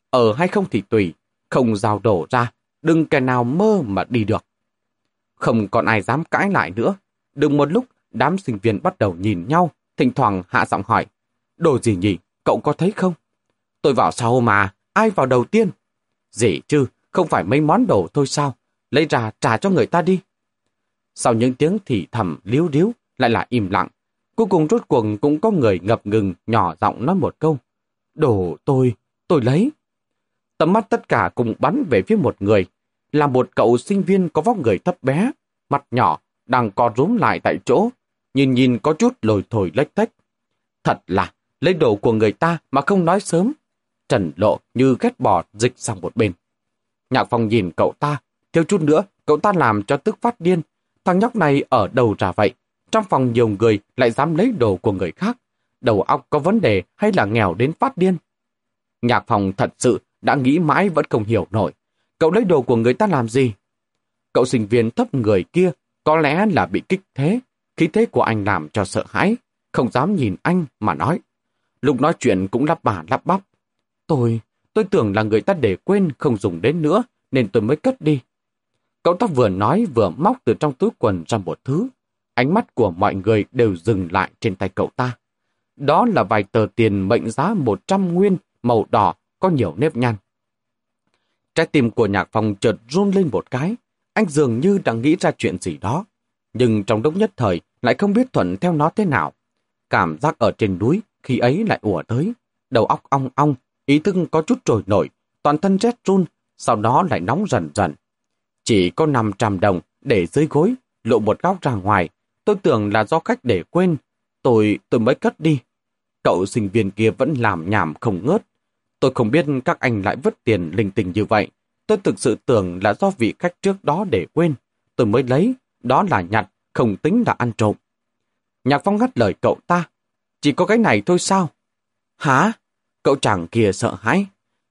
Ở hay không thì tùy, không rào đổ ra, đừng kẻ nào mơ mà đi được. Không còn ai dám cãi lại nữa. Đừng một lúc, đám sinh viên bắt đầu nhìn nhau, thỉnh thoảng hạ giọng hỏi. Đồ gì nhỉ, cậu có thấy không? Tôi vào sau mà, ai vào đầu tiên? dễ chứ, không phải mấy món đồ thôi sao? Lấy ra trả cho người ta đi. Sau những tiếng thì thầm liếu điếu, lại là im lặng. Cuối cùng rốt cuộc cũng có người ngập ngừng nhỏ giọng nói một câu. Đồ tôi, tôi lấy. Tầm mắt tất cả cùng bắn về phía một người, là một cậu sinh viên có vóc người thấp bé, mặt nhỏ, đang co rúm lại tại chỗ, nhìn nhìn có chút lồi thổi lách tách. Thật là, lấy đồ của người ta mà không nói sớm. Trần lộ như ghét bỏ dịch sang một bên. Nhạc phòng nhìn cậu ta, thiếu chút nữa, cậu ta làm cho tức phát điên. Thằng nhóc này ở đầu ra vậy. Trong phòng nhiều người lại dám lấy đồ của người khác. Đầu óc có vấn đề hay là nghèo đến phát điên? Nhạc phòng thật sự đã nghĩ mãi vẫn không hiểu nổi. Cậu lấy đồ của người ta làm gì? Cậu sinh viên thấp người kia có lẽ là bị kích thế. Khí thế của anh làm cho sợ hãi. Không dám nhìn anh mà nói. Lúc nói chuyện cũng lắp bà lắp bắp. Tôi, tôi tưởng là người ta để quên không dùng đến nữa nên tôi mới cất đi. Cậu ta vừa nói vừa móc từ trong túi quần ra một thứ. Ánh mắt của mọi người đều dừng lại trên tay cậu ta. Đó là vài tờ tiền mệnh giá 100 nguyên, màu đỏ, có nhiều nếp nhăn. Trái tim của nhạc phòng chợt run lên một cái. Anh dường như đang nghĩ ra chuyện gì đó. Nhưng trong lúc nhất thời lại không biết thuận theo nó thế nào. Cảm giác ở trên núi khi ấy lại ùa tới. Đầu óc ong ong, ý thức có chút trồi nổi, toàn thân rét run, sau đó lại nóng dần dần. Chỉ có 500 đồng để dưới gối, lộ một góc ra ngoài. Tôi tưởng là do khách để quên. Tôi, tôi mới cất đi. Cậu sinh viên kia vẫn làm nhảm không ngớt. Tôi không biết các anh lại vứt tiền linh tinh như vậy. Tôi thực sự tưởng là do vị khách trước đó để quên. Tôi mới lấy, đó là nhặt, không tính là ăn trộm. Nhạc Phong ngắt lời cậu ta. Chỉ có cái này thôi sao? Hả? Cậu chàng kia sợ hãi.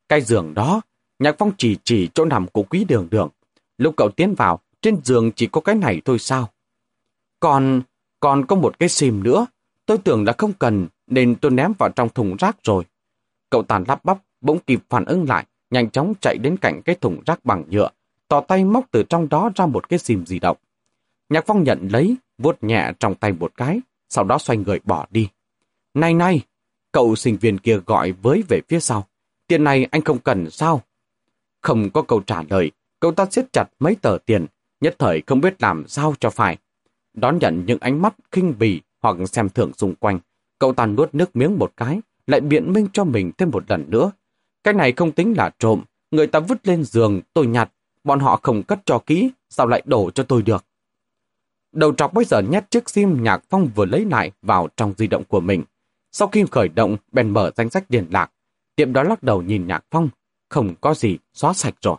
Cái giường đó, Nhạc Phong chỉ chỉ chỗ nằm của quý đường đường. Lúc cậu tiến vào, trên giường chỉ có cái này thôi sao? Còn, còn có một cái sim nữa. Tôi tưởng là không cần, nên tôi ném vào trong thùng rác rồi. Cậu tàn lắp bắp, bỗng kịp phản ứng lại, nhanh chóng chạy đến cạnh cái thùng rác bằng nhựa, tỏ tay móc từ trong đó ra một cái sim di động. Nhạc Phong nhận lấy, vuốt nhẹ trong tay một cái, sau đó xoay người bỏ đi. Này này, cậu sinh viên kia gọi với về phía sau. Tiền này anh không cần sao? Không có câu trả lời, cậu ta siết chặt mấy tờ tiền, nhất thời không biết làm sao cho phải. Đón nhận những ánh mắt khinh bỉ hoặc xem thường xung quanh, cậu ta nuốt nước miếng một cái, lại biện minh cho mình thêm một lần nữa. Cái này không tính là trộm, người ta vứt lên giường, tôi nhặt, bọn họ không cất cho kỹ, sao lại đổ cho tôi được. Đầu trọc bây giờ nhét chiếc sim nhạc phong vừa lấy lại vào trong di động của mình. Sau khi khởi động, bèn mở danh sách điện lạc. Tiệm đó lắc đầu nhìn nhạc phong, không có gì, xóa sạch rồi.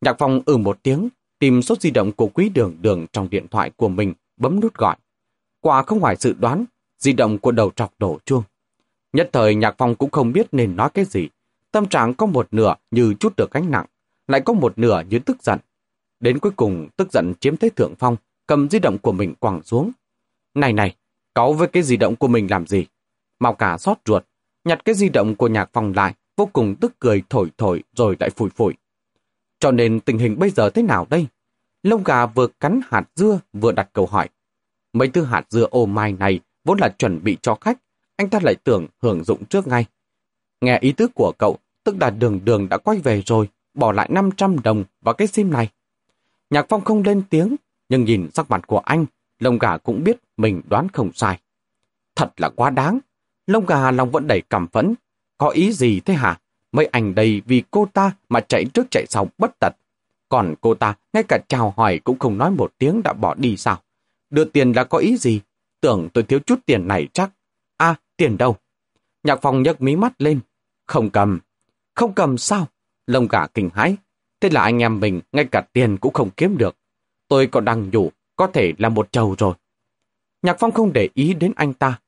Nhạc phong ừ một tiếng, tìm số di động của quý đường đường trong điện thoại của mình, bấm nút gọi. Quả không ngoài dự đoán, di động của đầu trọc đổ chuông. Nhất thời Nhạc Phong cũng không biết nên nói cái gì. Tâm trạng có một nửa như chút được gánh nặng, lại có một nửa như tức giận. Đến cuối cùng tức giận chiếm thế thượng phong, cầm di động của mình quẳng xuống. Này này, cáu với cái di động của mình làm gì? Mau cả xót ruột, nhặt cái di động của Nhạc Phong lại, vô cùng tức cười thổi thổi rồi lại phủi phủi. Cho nên tình hình bây giờ thế nào đây? Lông gà vừa cắn hạt dưa vừa đặt câu hỏi. Mấy thứ hạt dưa ô mai này vốn là chuẩn bị cho khách, anh ta lại tưởng hưởng dụng trước ngay. Nghe ý tứ của cậu, tức là đường đường đã quay về rồi, bỏ lại 500 đồng vào cái sim này. Nhạc Phong không lên tiếng, nhưng nhìn sắc mặt của anh lông gà cũng biết mình đoán không sai. Thật là quá đáng. Lông gà lòng vẫn đầy cảm phẫn. Có ý gì thế hả? Mấy anh đây vì cô ta mà chạy trước chạy sau bất tật. Còn cô ta ngay cả chào hỏi cũng không nói một tiếng đã bỏ đi sao? Đưa tiền là có ý gì? Tưởng tôi thiếu chút tiền này chắc. À, tiền đâu? Nhạc phòng nhấc mí mắt lên. Không cầm. Không cầm sao? Lông gà kinh hãi. Thế là anh em mình ngay cả tiền cũng không kiếm được. Tôi còn đang nhủ, có thể là một trầu rồi. Nhạc Phong không để ý đến anh ta.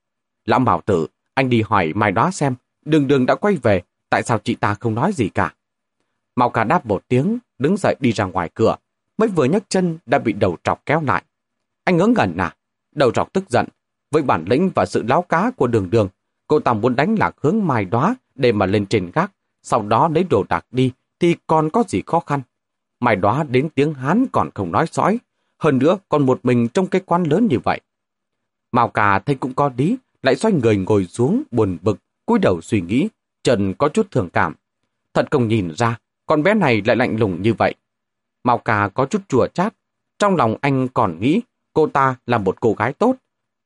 Lão Bảo Tử, anh đi hỏi mai đó xem, đường đường đã quay về, tại sao chị ta không nói gì cả. Mạo cả đáp một tiếng, đứng dậy đi ra ngoài cửa, mới vừa nhấc chân đã bị đầu trọc kéo lại. Anh ngớ ngẩn à? Đầu trọc tức giận, với bản lĩnh và sự láo cá của đường đường, cô ta muốn đánh lạc hướng mai đó để mà lên trên gác, sau đó lấy đồ đạc đi thì còn có gì khó khăn. Mai đó đến tiếng Hán còn không nói sõi, hơn nữa còn một mình trong cái quán lớn như vậy. Mao cà thấy cũng có lý, lại xoay người ngồi xuống buồn bực, cúi đầu suy nghĩ, Trần có chút thường cảm. Thật không nhìn ra, con bé này lại lạnh lùng như vậy. Mao cà có chút chùa chát, trong lòng anh còn nghĩ cô ta là một cô gái tốt.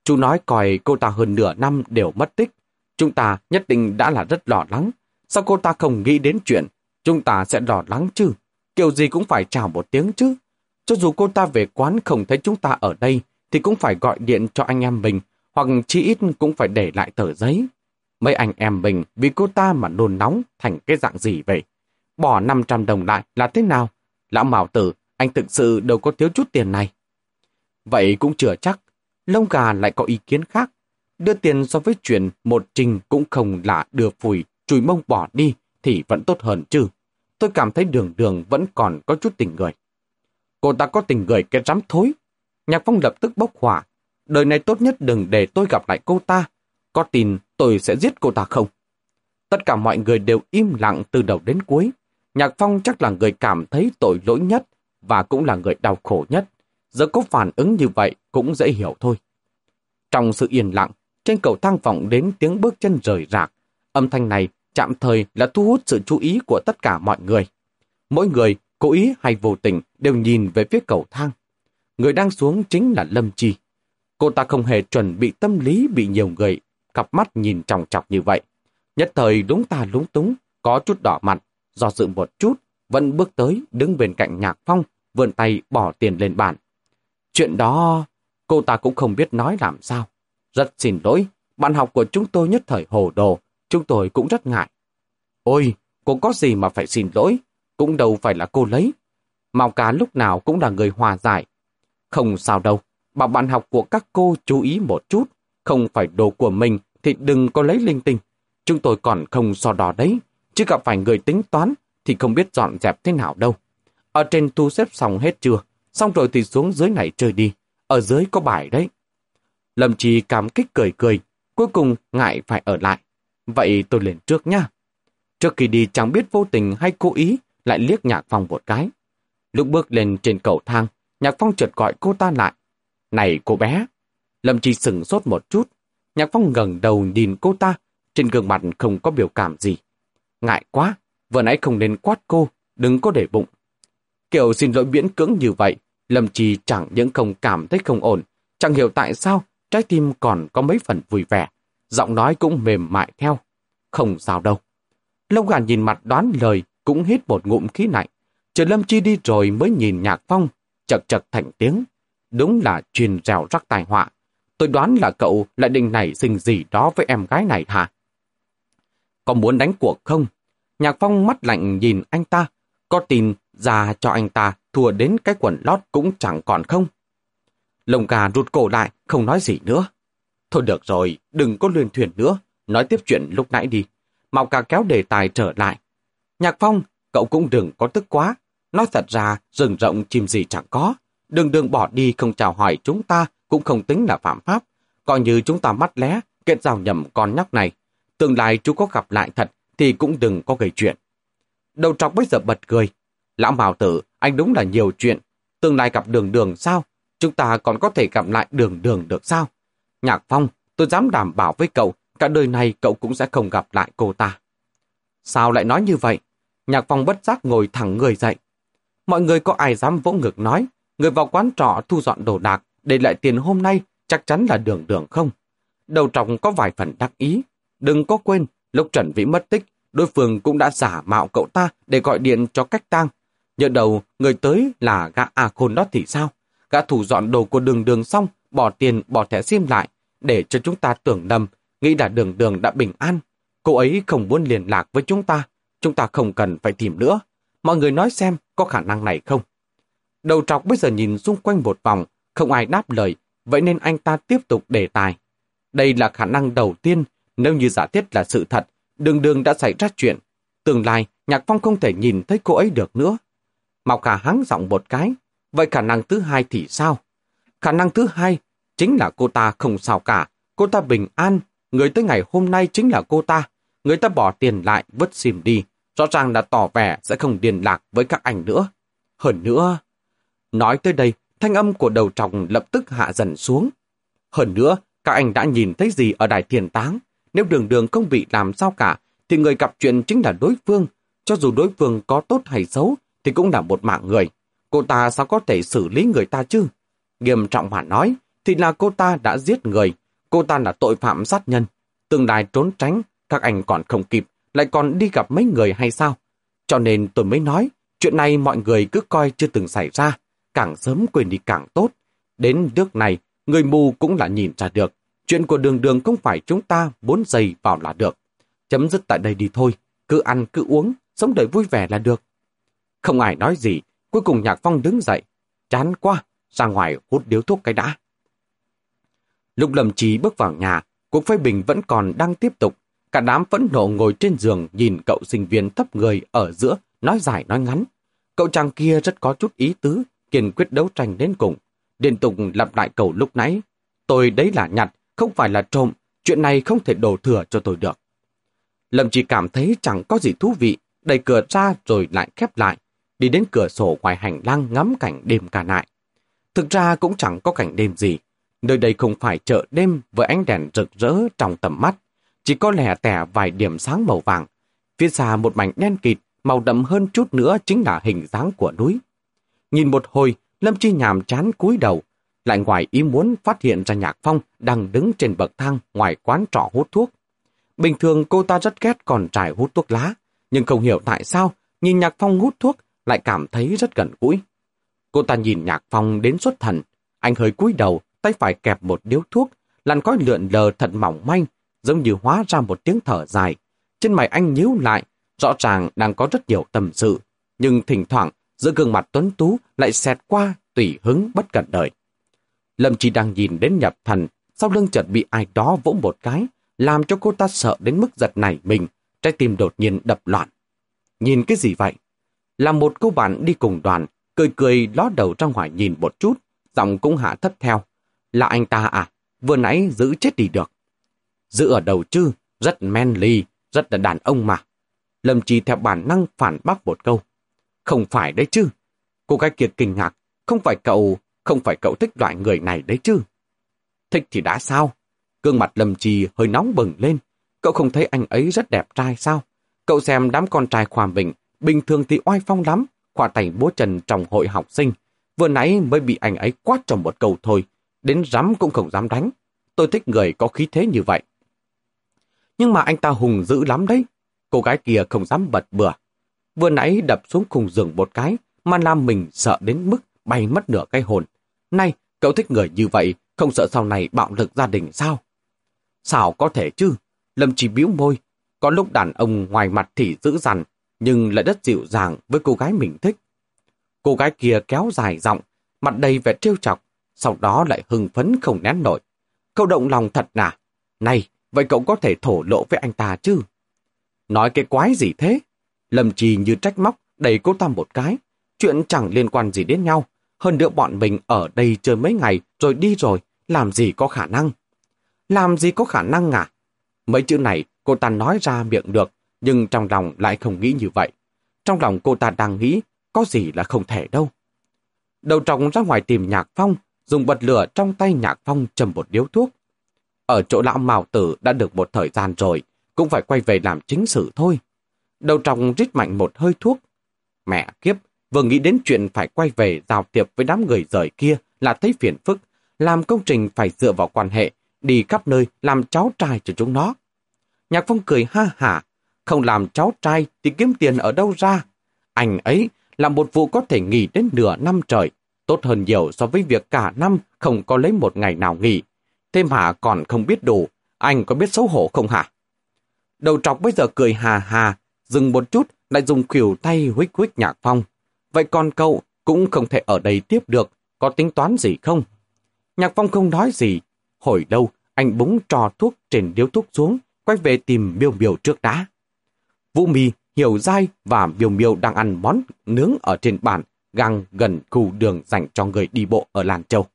Chú nói coi cô ta hơn nửa năm đều mất tích. Chúng ta nhất định đã là rất lo lắng. Sao cô ta không nghĩ đến chuyện chúng ta sẽ lo lắng chứ? Kiểu gì cũng phải chào một tiếng chứ. Cho dù cô ta về quán không thấy chúng ta ở đây, thì cũng phải gọi điện cho anh em mình, hoặc chí ít cũng phải để lại tờ giấy. Mấy anh em mình vì cô ta mà nôn nóng thành cái dạng gì vậy? Bỏ 500 đồng lại là thế nào? Lão Mạo Tử, anh thực sự đâu có thiếu chút tiền này. Vậy cũng chưa chắc. Lông gà lại có ý kiến khác. Đưa tiền so với chuyện một trình cũng không lạ đưa phủi, chùi mông bỏ đi thì vẫn tốt hơn chứ. Tôi cảm thấy đường đường vẫn còn có chút tình người. Cô ta có tình người cái rắm thối. Nhạc Phong lập tức bốc hỏa. Đời này tốt nhất đừng để tôi gặp lại cô ta. Có tin tôi sẽ giết cô ta không? Tất cả mọi người đều im lặng từ đầu đến cuối. Nhạc Phong chắc là người cảm thấy tội lỗi nhất và cũng là người đau khổ nhất. Giờ có phản ứng như vậy cũng dễ hiểu thôi. Trong sự yên lặng, trên cầu thang vọng đến tiếng bước chân rời rạc. Âm thanh này chạm thời là thu hút sự chú ý của tất cả mọi người. Mỗi người, cố ý hay vô tình, đều nhìn về phía cầu thang. Người đang xuống chính là Lâm Chi. Cô ta không hề chuẩn bị tâm lý bị nhiều người cặp mắt nhìn trọng trọc như vậy. Nhất thời đúng ta lúng túng, có chút đỏ mặt, do dự một chút, vẫn bước tới đứng bên cạnh Nhạc Phong, vươn tay bỏ tiền lên bàn. Chuyện đó, cô ta cũng không biết nói làm sao. Rất xin lỗi, bạn học của chúng tôi nhất thời hồ đồ, chúng tôi cũng rất ngại. Ôi, cô có gì mà phải xin lỗi, cũng đâu phải là cô lấy. mao cá lúc nào cũng là người hòa giải. Không sao đâu, bảo bạn học của các cô chú ý một chút, không phải đồ của mình thì đừng có lấy linh tinh. Chúng tôi còn không so đo đấy, chứ gặp phải người tính toán thì không biết dọn dẹp thế nào đâu. Ở trên thu xếp xong hết chưa, xong rồi thì xuống dưới này chơi đi, ở dưới có bài đấy. Lâm Trì cảm kích cười cười, cuối cùng ngại phải ở lại. Vậy tôi lên trước nha. Trước khi đi chẳng biết vô tình hay cố ý lại liếc Nhạc Phong một cái. Lúc bước lên trên cầu thang, Nhạc Phong chợt gọi cô ta lại. Này cô bé! Lâm Chi sừng sốt một chút. Nhạc Phong ngẩng đầu nhìn cô ta, trên gương mặt không có biểu cảm gì. Ngại quá, vừa nãy không nên quát cô, đừng có để bụng. Kiểu xin lỗi miễn cưỡng như vậy, Lâm Chi chẳng những không cảm thấy không ổn, chẳng hiểu tại sao trái tim còn có mấy phần vui vẻ, giọng nói cũng mềm mại theo. Không sao đâu. Lâu gàn nhìn mặt đoán lời, cũng hít một ngụm khí lạnh. Chờ Lâm Chi đi rồi mới nhìn Nhạc Phong, chật chật thành tiếng. Đúng là truyền rào rắc tài họa. Tôi đoán là cậu lại định nảy sinh gì đó với em gái này hả? Có muốn đánh cuộc không? Nhạc Phong mắt lạnh nhìn anh ta. Có tin ra cho anh ta thua đến cái quần lót cũng chẳng còn không? Lồng gà rụt cổ lại, không nói gì nữa. Thôi được rồi, đừng có luyên thuyền nữa. Nói tiếp chuyện lúc nãy đi. Màu ca kéo đề tài trở lại. Nhạc Phong, cậu cũng đừng có tức quá. Nói thật ra, rừng rộng chim gì chẳng có. Đừng đừng bỏ đi không chào hỏi chúng ta cũng không tính là phạm pháp. Coi như chúng ta mắt lé, kết giao nhầm con nhóc này. Tương lai chú có gặp lại thật thì cũng đừng có gây chuyện. Đầu trọc bây giờ bật cười. Lão Mào Tử, anh đúng là nhiều chuyện. Tương lai gặp đường đường sao? Chúng ta còn có thể gặp lại đường đường được sao? Nhạc Phong, tôi dám đảm bảo với cậu, cả đời này cậu cũng sẽ không gặp lại cô ta. Sao lại nói như vậy? Nhạc Phong bất giác ngồi thẳng người dậy. Mọi người có ai dám vỗ ngực nói, người vào quán trọ thu dọn đồ đạc, để lại tiền hôm nay chắc chắn là đường đường không. Đầu trọng có vài phần đắc ý. Đừng có quên, lúc Trần Vĩ mất tích, đối phương cũng đã giả mạo cậu ta để gọi điện cho cách tang. Nhớ đầu, người tới là gã A Khôn đó thì sao? Gã thủ dọn đồ của đường đường xong, bỏ tiền, bỏ thẻ sim lại, để cho chúng ta tưởng lầm, nghĩ là đường đường đã bình an. Cô ấy không muốn liên lạc với chúng ta, chúng ta không cần phải tìm nữa. Mọi người nói xem có khả năng này không? Đầu trọc bây giờ nhìn xung quanh một vòng, không ai đáp lời, vậy nên anh ta tiếp tục đề tài. Đây là khả năng đầu tiên, nếu như giả thiết là sự thật, đường đường đã xảy ra chuyện. Tương lai, Nhạc Phong không thể nhìn thấy cô ấy được nữa. Mạo Khả hắng giọng một cái, vậy khả năng thứ hai thì sao? Khả năng thứ hai chính là cô ta không sao cả, cô ta bình an, người tới ngày hôm nay chính là cô ta. Người ta bỏ tiền lại, vứt sim đi, rõ ràng là tỏ vẻ sẽ không liên lạc với các anh nữa. Hơn nữa, nói tới đây, thanh âm của đầu tròng lập tức hạ dần xuống. Hơn nữa, các anh đã nhìn thấy gì ở đài thiền táng? Nếu đường đường không bị làm sao cả, thì người gặp chuyện chính là đối phương. Cho dù đối phương có tốt hay xấu, thì cũng là một mạng người. Cô ta sao có thể xử lý người ta chứ? Nghiêm trọng mà nói, thì là cô ta đã giết người. Cô ta là tội phạm sát nhân. Tương lai trốn tránh, các anh còn không kịp, lại còn đi gặp mấy người hay sao? Cho nên tôi mới nói, chuyện này mọi người cứ coi chưa từng xảy ra, càng sớm quên đi càng tốt. Đến nước này, người mù cũng là nhìn ra được. Chuyện của đường đường không phải chúng ta bốn giây vào là được. Chấm dứt tại đây đi thôi, cứ ăn cứ uống, sống đời vui vẻ là được. Không ai nói gì, cuối cùng Nhạc Phong đứng dậy. Chán quá, ra ngoài hút điếu thuốc cái đã. Lúc lầm Trí bước vào nhà, cuộc phê bình vẫn còn đang tiếp tục. Cả đám phẫn nộ ngồi trên giường nhìn cậu sinh viên thấp người ở giữa, nói dài nói ngắn. Cậu chàng kia rất có chút ý tứ, kiên quyết đấu tranh đến cùng. Liên tục lặp lại cầu lúc nãy. Tôi đấy là nhặt, không phải là trộm, chuyện này không thể đổ thừa cho tôi được. Lâm chỉ cảm thấy chẳng có gì thú vị, đẩy cửa ra rồi lại khép lại, đi đến cửa sổ ngoài hành lang ngắm cảnh đêm cả nại. Thực ra cũng chẳng có cảnh đêm gì, nơi đây không phải chợ đêm với ánh đèn rực rỡ trong tầm mắt, chỉ có lẻ tẻ vài điểm sáng màu vàng. Phía xa một mảnh đen kịt, màu đậm hơn chút nữa chính là hình dáng của núi. Nhìn một hồi, Lâm Chi nhàm chán cúi đầu, lại ngoài ý muốn phát hiện ra Nhạc Phong đang đứng trên bậc thang ngoài quán trọ hút thuốc. Bình thường cô ta rất ghét còn trải hút thuốc lá, nhưng không hiểu tại sao nhìn Nhạc Phong hút thuốc lại cảm thấy rất gần gũi. Cô ta nhìn Nhạc Phong đến xuất thần, anh hơi cúi đầu, tay phải kẹp một điếu thuốc, làn khói lượn lờ thật mỏng manh, giống như hóa ra một tiếng thở dài. Trên mày anh nhíu lại, rõ ràng đang có rất nhiều tâm sự, nhưng thỉnh thoảng giữa gương mặt tuấn tú lại xẹt qua tùy hứng bất cẩn đời. Lâm Chi đang nhìn đến nhập thần, sau lưng chợt bị ai đó vỗ một cái, làm cho cô ta sợ đến mức giật nảy mình, trái tim đột nhiên đập loạn. Nhìn cái gì vậy? Là một cô bạn đi cùng đoàn, cười cười ló đầu ra ngoài nhìn một chút, giọng cũng hạ thấp theo. Là anh ta à? Vừa nãy giữ chết đi được. Giữ ở đầu chứ, rất manly, rất là đàn ông mà. Lâm Chi theo bản năng phản bác một câu. Không phải đấy chứ. Cô gái kiệt kinh ngạc, không phải cậu, không phải cậu thích loại người này đấy chứ. Thích thì đã sao? Cương mặt lầm trì hơi nóng bừng lên. Cậu không thấy anh ấy rất đẹp trai sao? Cậu xem đám con trai khoa bình, bình thường thì oai phong lắm, khoa tay bố trần trong hội học sinh. Vừa nãy mới bị anh ấy quát trong một câu thôi, đến rắm cũng không dám đánh. Tôi thích người có khí thế như vậy. Nhưng mà anh ta hùng dữ lắm đấy. Cô gái kia không dám bật bừa. Vừa nãy đập xuống khung giường một cái, mà làm mình sợ đến mức bay mất nửa cái hồn. Nay, cậu thích người như vậy, không sợ sau này bạo lực gia đình sao? Sao có thể chứ? Lâm chỉ bĩu môi. Có lúc đàn ông ngoài mặt thì dữ dằn, nhưng lại rất dịu dàng với cô gái mình thích. Cô gái kia kéo dài giọng, mặt đầy vẻ trêu chọc, sau đó lại hưng phấn không nén nổi. Cậu động lòng thật nà. Này, vậy cậu có thể thổ lộ với anh ta chứ? Nói cái quái gì thế? Lâm trì như trách móc, đẩy cô ta một cái. Chuyện chẳng liên quan gì đến nhau. Hơn nữa bọn mình ở đây chơi mấy ngày rồi đi rồi, làm gì có khả năng? Làm gì có khả năng à? Mấy chữ này cô ta nói ra miệng được, nhưng trong lòng lại không nghĩ như vậy. Trong lòng cô ta đang nghĩ, có gì là không thể đâu. Đầu trọng ra ngoài tìm Nhạc Phong, dùng bật lửa trong tay Nhạc Phong chầm một điếu thuốc. Ở chỗ lão Mào Tử đã được một thời gian rồi, cũng phải quay về làm chính sự thôi. Đầu trọng rít mạnh một hơi thuốc. Mẹ kiếp, vừa nghĩ đến chuyện phải quay về giao tiệp với đám người rời kia là thấy phiền phức, làm công trình phải dựa vào quan hệ, đi khắp nơi làm cháu trai cho chúng nó. Nhạc Phong cười ha hả, không làm cháu trai thì kiếm tiền ở đâu ra. Anh ấy làm một vụ có thể nghỉ đến nửa năm trời, tốt hơn nhiều so với việc cả năm không có lấy một ngày nào nghỉ. Thêm hả còn không biết đủ, anh có biết xấu hổ không hả? Đầu trọc bây giờ cười hà hà, dừng một chút lại dùng khỉu tay huých huých nhạc phong. Vậy còn cậu cũng không thể ở đây tiếp được, có tính toán gì không? Nhạc phong không nói gì. Hồi lâu, anh búng trò thuốc trên điếu thuốc xuống, quay về tìm miêu miêu trước đã. Vũ mì, hiểu dai và miêu miêu đang ăn món nướng ở trên bàn, găng gần khu đường dành cho người đi bộ ở Lan Châu.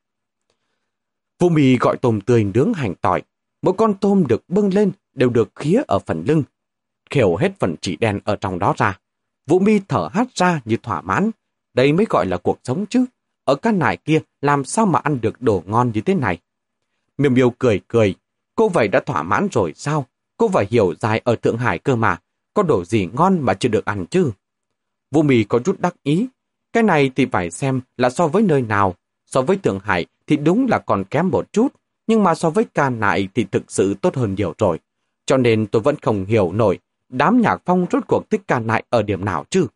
Vũ mì gọi tôm tươi nướng hành tỏi. Mỗi con tôm được bưng lên đều được khía ở phần lưng, khều hết phần chỉ đen ở trong đó ra. Vũ mi thở hát ra như thỏa mãn. Đây mới gọi là cuộc sống chứ. Ở căn nải kia, làm sao mà ăn được đồ ngon như thế này? Miêu miêu cười cười. Cô vậy đã thỏa mãn rồi sao? Cô phải hiểu dài ở Thượng Hải cơ mà. Có đồ gì ngon mà chưa được ăn chứ? Vũ mì có chút đắc ý. Cái này thì phải xem là so với nơi nào. So với Thượng Hải thì đúng là còn kém một chút. Nhưng mà so với ca nại thì thực sự tốt hơn nhiều rồi. Cho nên tôi vẫn không hiểu nổi đám nhạc phong rốt cuộc thích ca nại ở điểm nào chứ.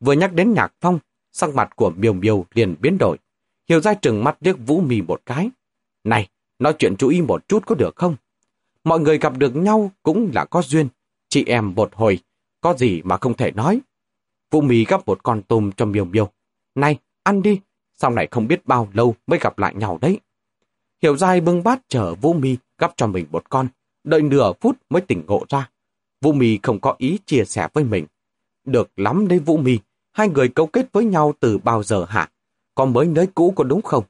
Vừa nhắc đến nhạc phong, sắc mặt của miêu miêu liền biến đổi. Hiểu ra trừng mắt liếc Vũ Mì một cái. Này, nói chuyện chú ý một chút có được không? Mọi người gặp được nhau cũng là có duyên. Chị em một hồi, có gì mà không thể nói. Vũ Mì gắp một con tôm cho miêu miêu. Này, ăn đi, sau này không biết bao lâu mới gặp lại nhau đấy. Hiểu dai bưng bát chở Vũ Mì gắp cho mình một con, đợi nửa phút mới tỉnh ngộ ra. Vũ Mì không có ý chia sẻ với mình. Được lắm đấy Vũ Mì, hai người cấu kết với nhau từ bao giờ hả? Có mới nới cũ có đúng không?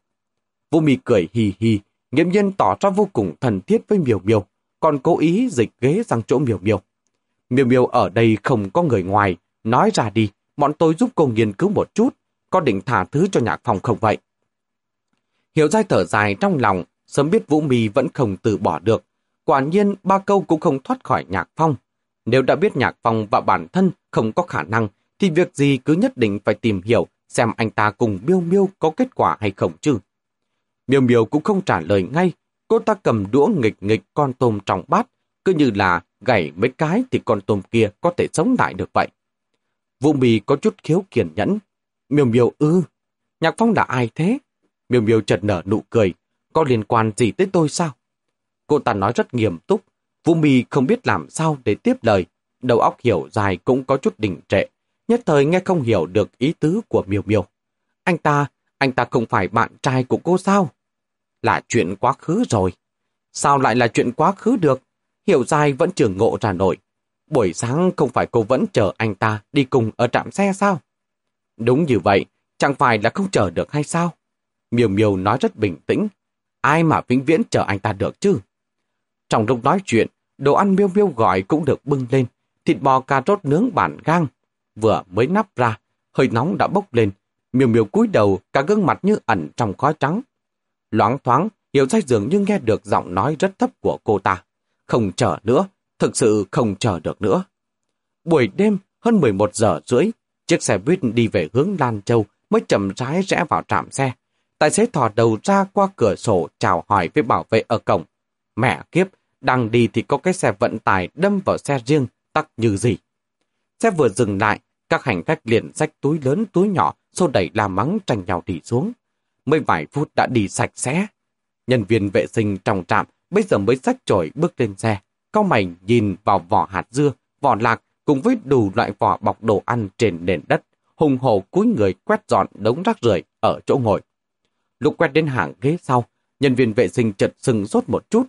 Vũ Mì cười hì hì, nghiêm nhiên tỏ ra vô cùng thân thiết với Miều Miều, còn cố ý dịch ghế sang chỗ Miều Miều. Miều Miều ở đây không có người ngoài, nói ra đi, bọn tôi giúp cô nghiên cứu một chút, có định thả thứ cho nhạc phòng không vậy? Hiểu dai thở dài trong lòng, sớm biết Vũ Mì vẫn không từ bỏ được. Quả nhiên ba câu cũng không thoát khỏi nhạc phong. Nếu đã biết nhạc phong và bản thân không có khả năng, thì việc gì cứ nhất định phải tìm hiểu xem anh ta cùng Miêu Miêu có kết quả hay không chứ. Miêu Miêu cũng không trả lời ngay, cô ta cầm đũa nghịch nghịch con tôm trong bát, cứ như là gảy mấy cái thì con tôm kia có thể sống lại được vậy. Vũ Mì có chút khiếu kiên nhẫn. Miêu Miêu ư, Nhạc Phong là ai thế? Miêu Miêu chợt nở nụ cười, có liên quan gì tới tôi sao? Cô ta nói rất nghiêm túc, Vũ Mi không biết làm sao để tiếp lời, đầu óc hiểu dài cũng có chút đỉnh trệ, nhất thời nghe không hiểu được ý tứ của Miêu Miêu. Anh ta, anh ta không phải bạn trai của cô sao? Là chuyện quá khứ rồi. Sao lại là chuyện quá khứ được? Hiểu dài vẫn chưa ngộ ra nổi. Buổi sáng không phải cô vẫn chờ anh ta đi cùng ở trạm xe sao? Đúng như vậy, chẳng phải là không chờ được hay sao? Miêu Miêu nói rất bình tĩnh. Ai mà vĩnh viễn chờ anh ta được chứ? Trong lúc nói chuyện, đồ ăn miêu miêu gọi cũng được bưng lên, thịt bò cà rốt nướng bản gang. Vừa mới nắp ra, hơi nóng đã bốc lên, miêu miêu cúi đầu, cả gương mặt như ẩn trong khói trắng. Loáng thoáng, hiểu dai dường như nghe được giọng nói rất thấp của cô ta. Không chờ nữa, thực sự không chờ được nữa. Buổi đêm, hơn 11 giờ rưỡi, chiếc xe buýt đi về hướng Lan Châu mới chậm rãi rẽ vào trạm xe. Tài xế thò đầu ra qua cửa sổ chào hỏi với bảo vệ ở cổng. Mẹ kiếp, đang đi thì có cái xe vận tải đâm vào xe riêng, tắc như gì. Xe vừa dừng lại, các hành khách liền xách túi lớn túi nhỏ, xô đẩy la mắng tranh nhau đi xuống. Mới vài phút đã đi sạch sẽ. Nhân viên vệ sinh trong trạm bây giờ mới xách chổi bước lên xe. Cao mày nhìn vào vỏ hạt dưa, vỏ lạc cùng với đủ loại vỏ bọc đồ ăn trên nền đất, hùng hổ cúi người quét dọn đống rác rưởi ở chỗ ngồi. Lúc quét đến hàng ghế sau, nhân viên vệ sinh chợt sừng sốt một chút,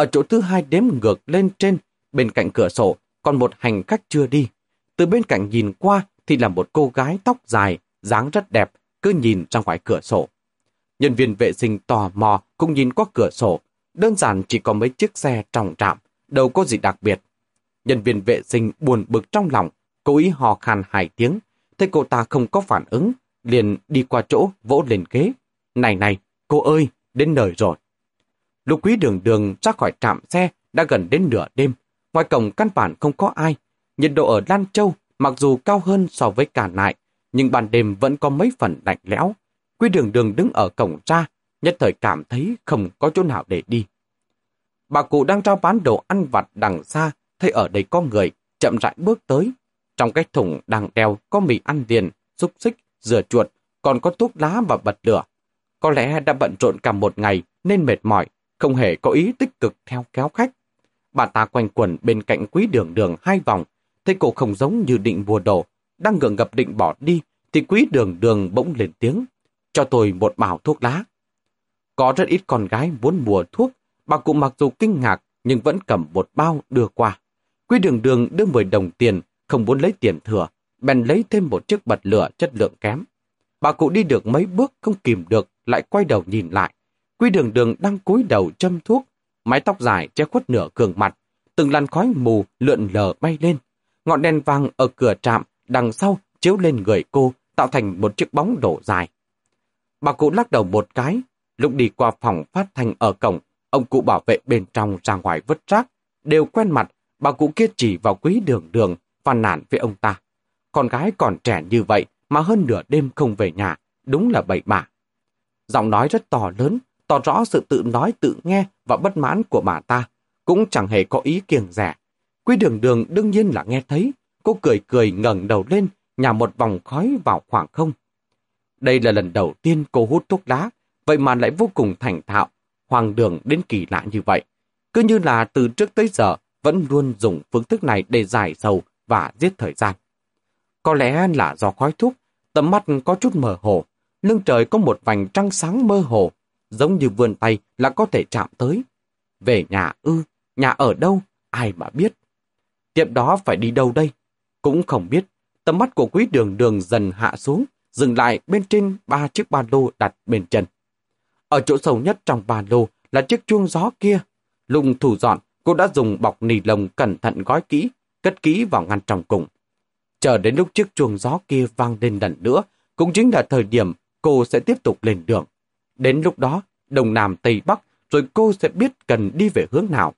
ở chỗ thứ hai đếm ngược lên trên, bên cạnh cửa sổ, còn một hành khách chưa đi. Từ bên cạnh nhìn qua thì là một cô gái tóc dài, dáng rất đẹp, cứ nhìn ra ngoài cửa sổ. Nhân viên vệ sinh tò mò cũng nhìn qua cửa sổ, đơn giản chỉ có mấy chiếc xe trong trạm, đâu có gì đặc biệt. Nhân viên vệ sinh buồn bực trong lòng, cố ý hò khan hai tiếng, thấy cô ta không có phản ứng, liền đi qua chỗ vỗ lên ghế. Này này, cô ơi, đến nơi rồi. Lục quý đường đường ra khỏi trạm xe đã gần đến nửa đêm. Ngoài cổng căn bản không có ai. Nhiệt độ ở Lan Châu mặc dù cao hơn so với cả nại, nhưng ban đêm vẫn có mấy phần lạnh lẽo. Quý đường đường đứng ở cổng ra, nhất thời cảm thấy không có chỗ nào để đi. Bà cụ đang trao bán đồ ăn vặt đằng xa, thấy ở đây có người, chậm rãi bước tới. Trong cái thùng đang đeo có mì ăn liền, xúc xích, dừa chuột, còn có thuốc lá và bật lửa. Có lẽ đã bận rộn cả một ngày nên mệt mỏi, không hề có ý tích cực theo kéo khách. Bà ta quanh quẩn bên cạnh quý đường đường hai vòng, thấy cô không giống như định mua đồ, đang ngượng ngập định bỏ đi, thì quý đường đường bỗng lên tiếng, cho tôi một bảo thuốc lá. Có rất ít con gái muốn mua thuốc, bà cụ mặc dù kinh ngạc nhưng vẫn cầm một bao đưa qua. Quý đường đường đưa 10 đồng tiền, không muốn lấy tiền thừa, bèn lấy thêm một chiếc bật lửa chất lượng kém. Bà cụ đi được mấy bước không kìm được, lại quay đầu nhìn lại. Quý đường đường đang cúi đầu châm thuốc, mái tóc dài che khuất nửa cường mặt, từng làn khói mù lượn lờ bay lên. Ngọn đèn vàng ở cửa trạm đằng sau chiếu lên người cô tạo thành một chiếc bóng đổ dài. Bà cụ lắc đầu một cái, lúc đi qua phòng phát thanh ở cổng, ông cụ bảo vệ bên trong ra ngoài vứt rác, đều quen mặt, bà cụ kia chỉ vào quý đường đường, phàn nàn với ông ta. Con gái còn trẻ như vậy mà hơn nửa đêm không về nhà, đúng là bậy bạ. Giọng nói rất to lớn, tỏ rõ sự tự nói tự nghe và bất mãn của bà ta, cũng chẳng hề có ý kiêng rẻ. Quý đường đường đương nhiên là nghe thấy, cô cười cười ngẩng đầu lên, nhả một vòng khói vào khoảng không. Đây là lần đầu tiên cô hút thuốc lá, vậy mà lại vô cùng thành thạo, hoàng đường đến kỳ lạ như vậy. Cứ như là từ trước tới giờ vẫn luôn dùng phương thức này để giải sầu và giết thời gian. Có lẽ là do khói thuốc, tầm mắt có chút mờ hồ, lưng trời có một vành trăng sáng mơ hồ, giống như vươn tay là có thể chạm tới. Về nhà ư, nhà ở đâu, ai mà biết. Tiệm đó phải đi đâu đây? Cũng không biết. Tầm mắt của quý đường đường dần hạ xuống, dừng lại bên trên ba chiếc ba lô đặt bên chân. Ở chỗ sâu nhất trong ba lô là chiếc chuông gió kia. Lùng thủ dọn, cô đã dùng bọc nì lồng cẩn thận gói kỹ, cất kỹ vào ngăn trong cùng. Chờ đến lúc chiếc chuông gió kia vang lên lần nữa, cũng chính là thời điểm cô sẽ tiếp tục lên đường. Đến lúc đó, Đông Nam Tây Bắc, rồi cô sẽ biết cần đi về hướng nào.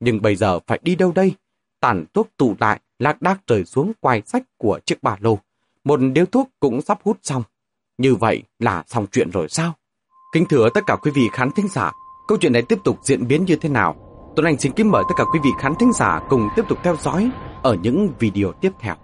Nhưng bây giờ phải đi đâu đây? Tản thuốc tụ lại, lạc đác rời xuống quai sách của chiếc ba lô. Một điếu thuốc cũng sắp hút xong. Như vậy là xong chuyện rồi sao? Kính thưa tất cả quý vị khán thính giả, câu chuyện này tiếp tục diễn biến như thế nào? Tuấn Anh xin kính mời tất cả quý vị khán thính giả cùng tiếp tục theo dõi ở những video tiếp theo.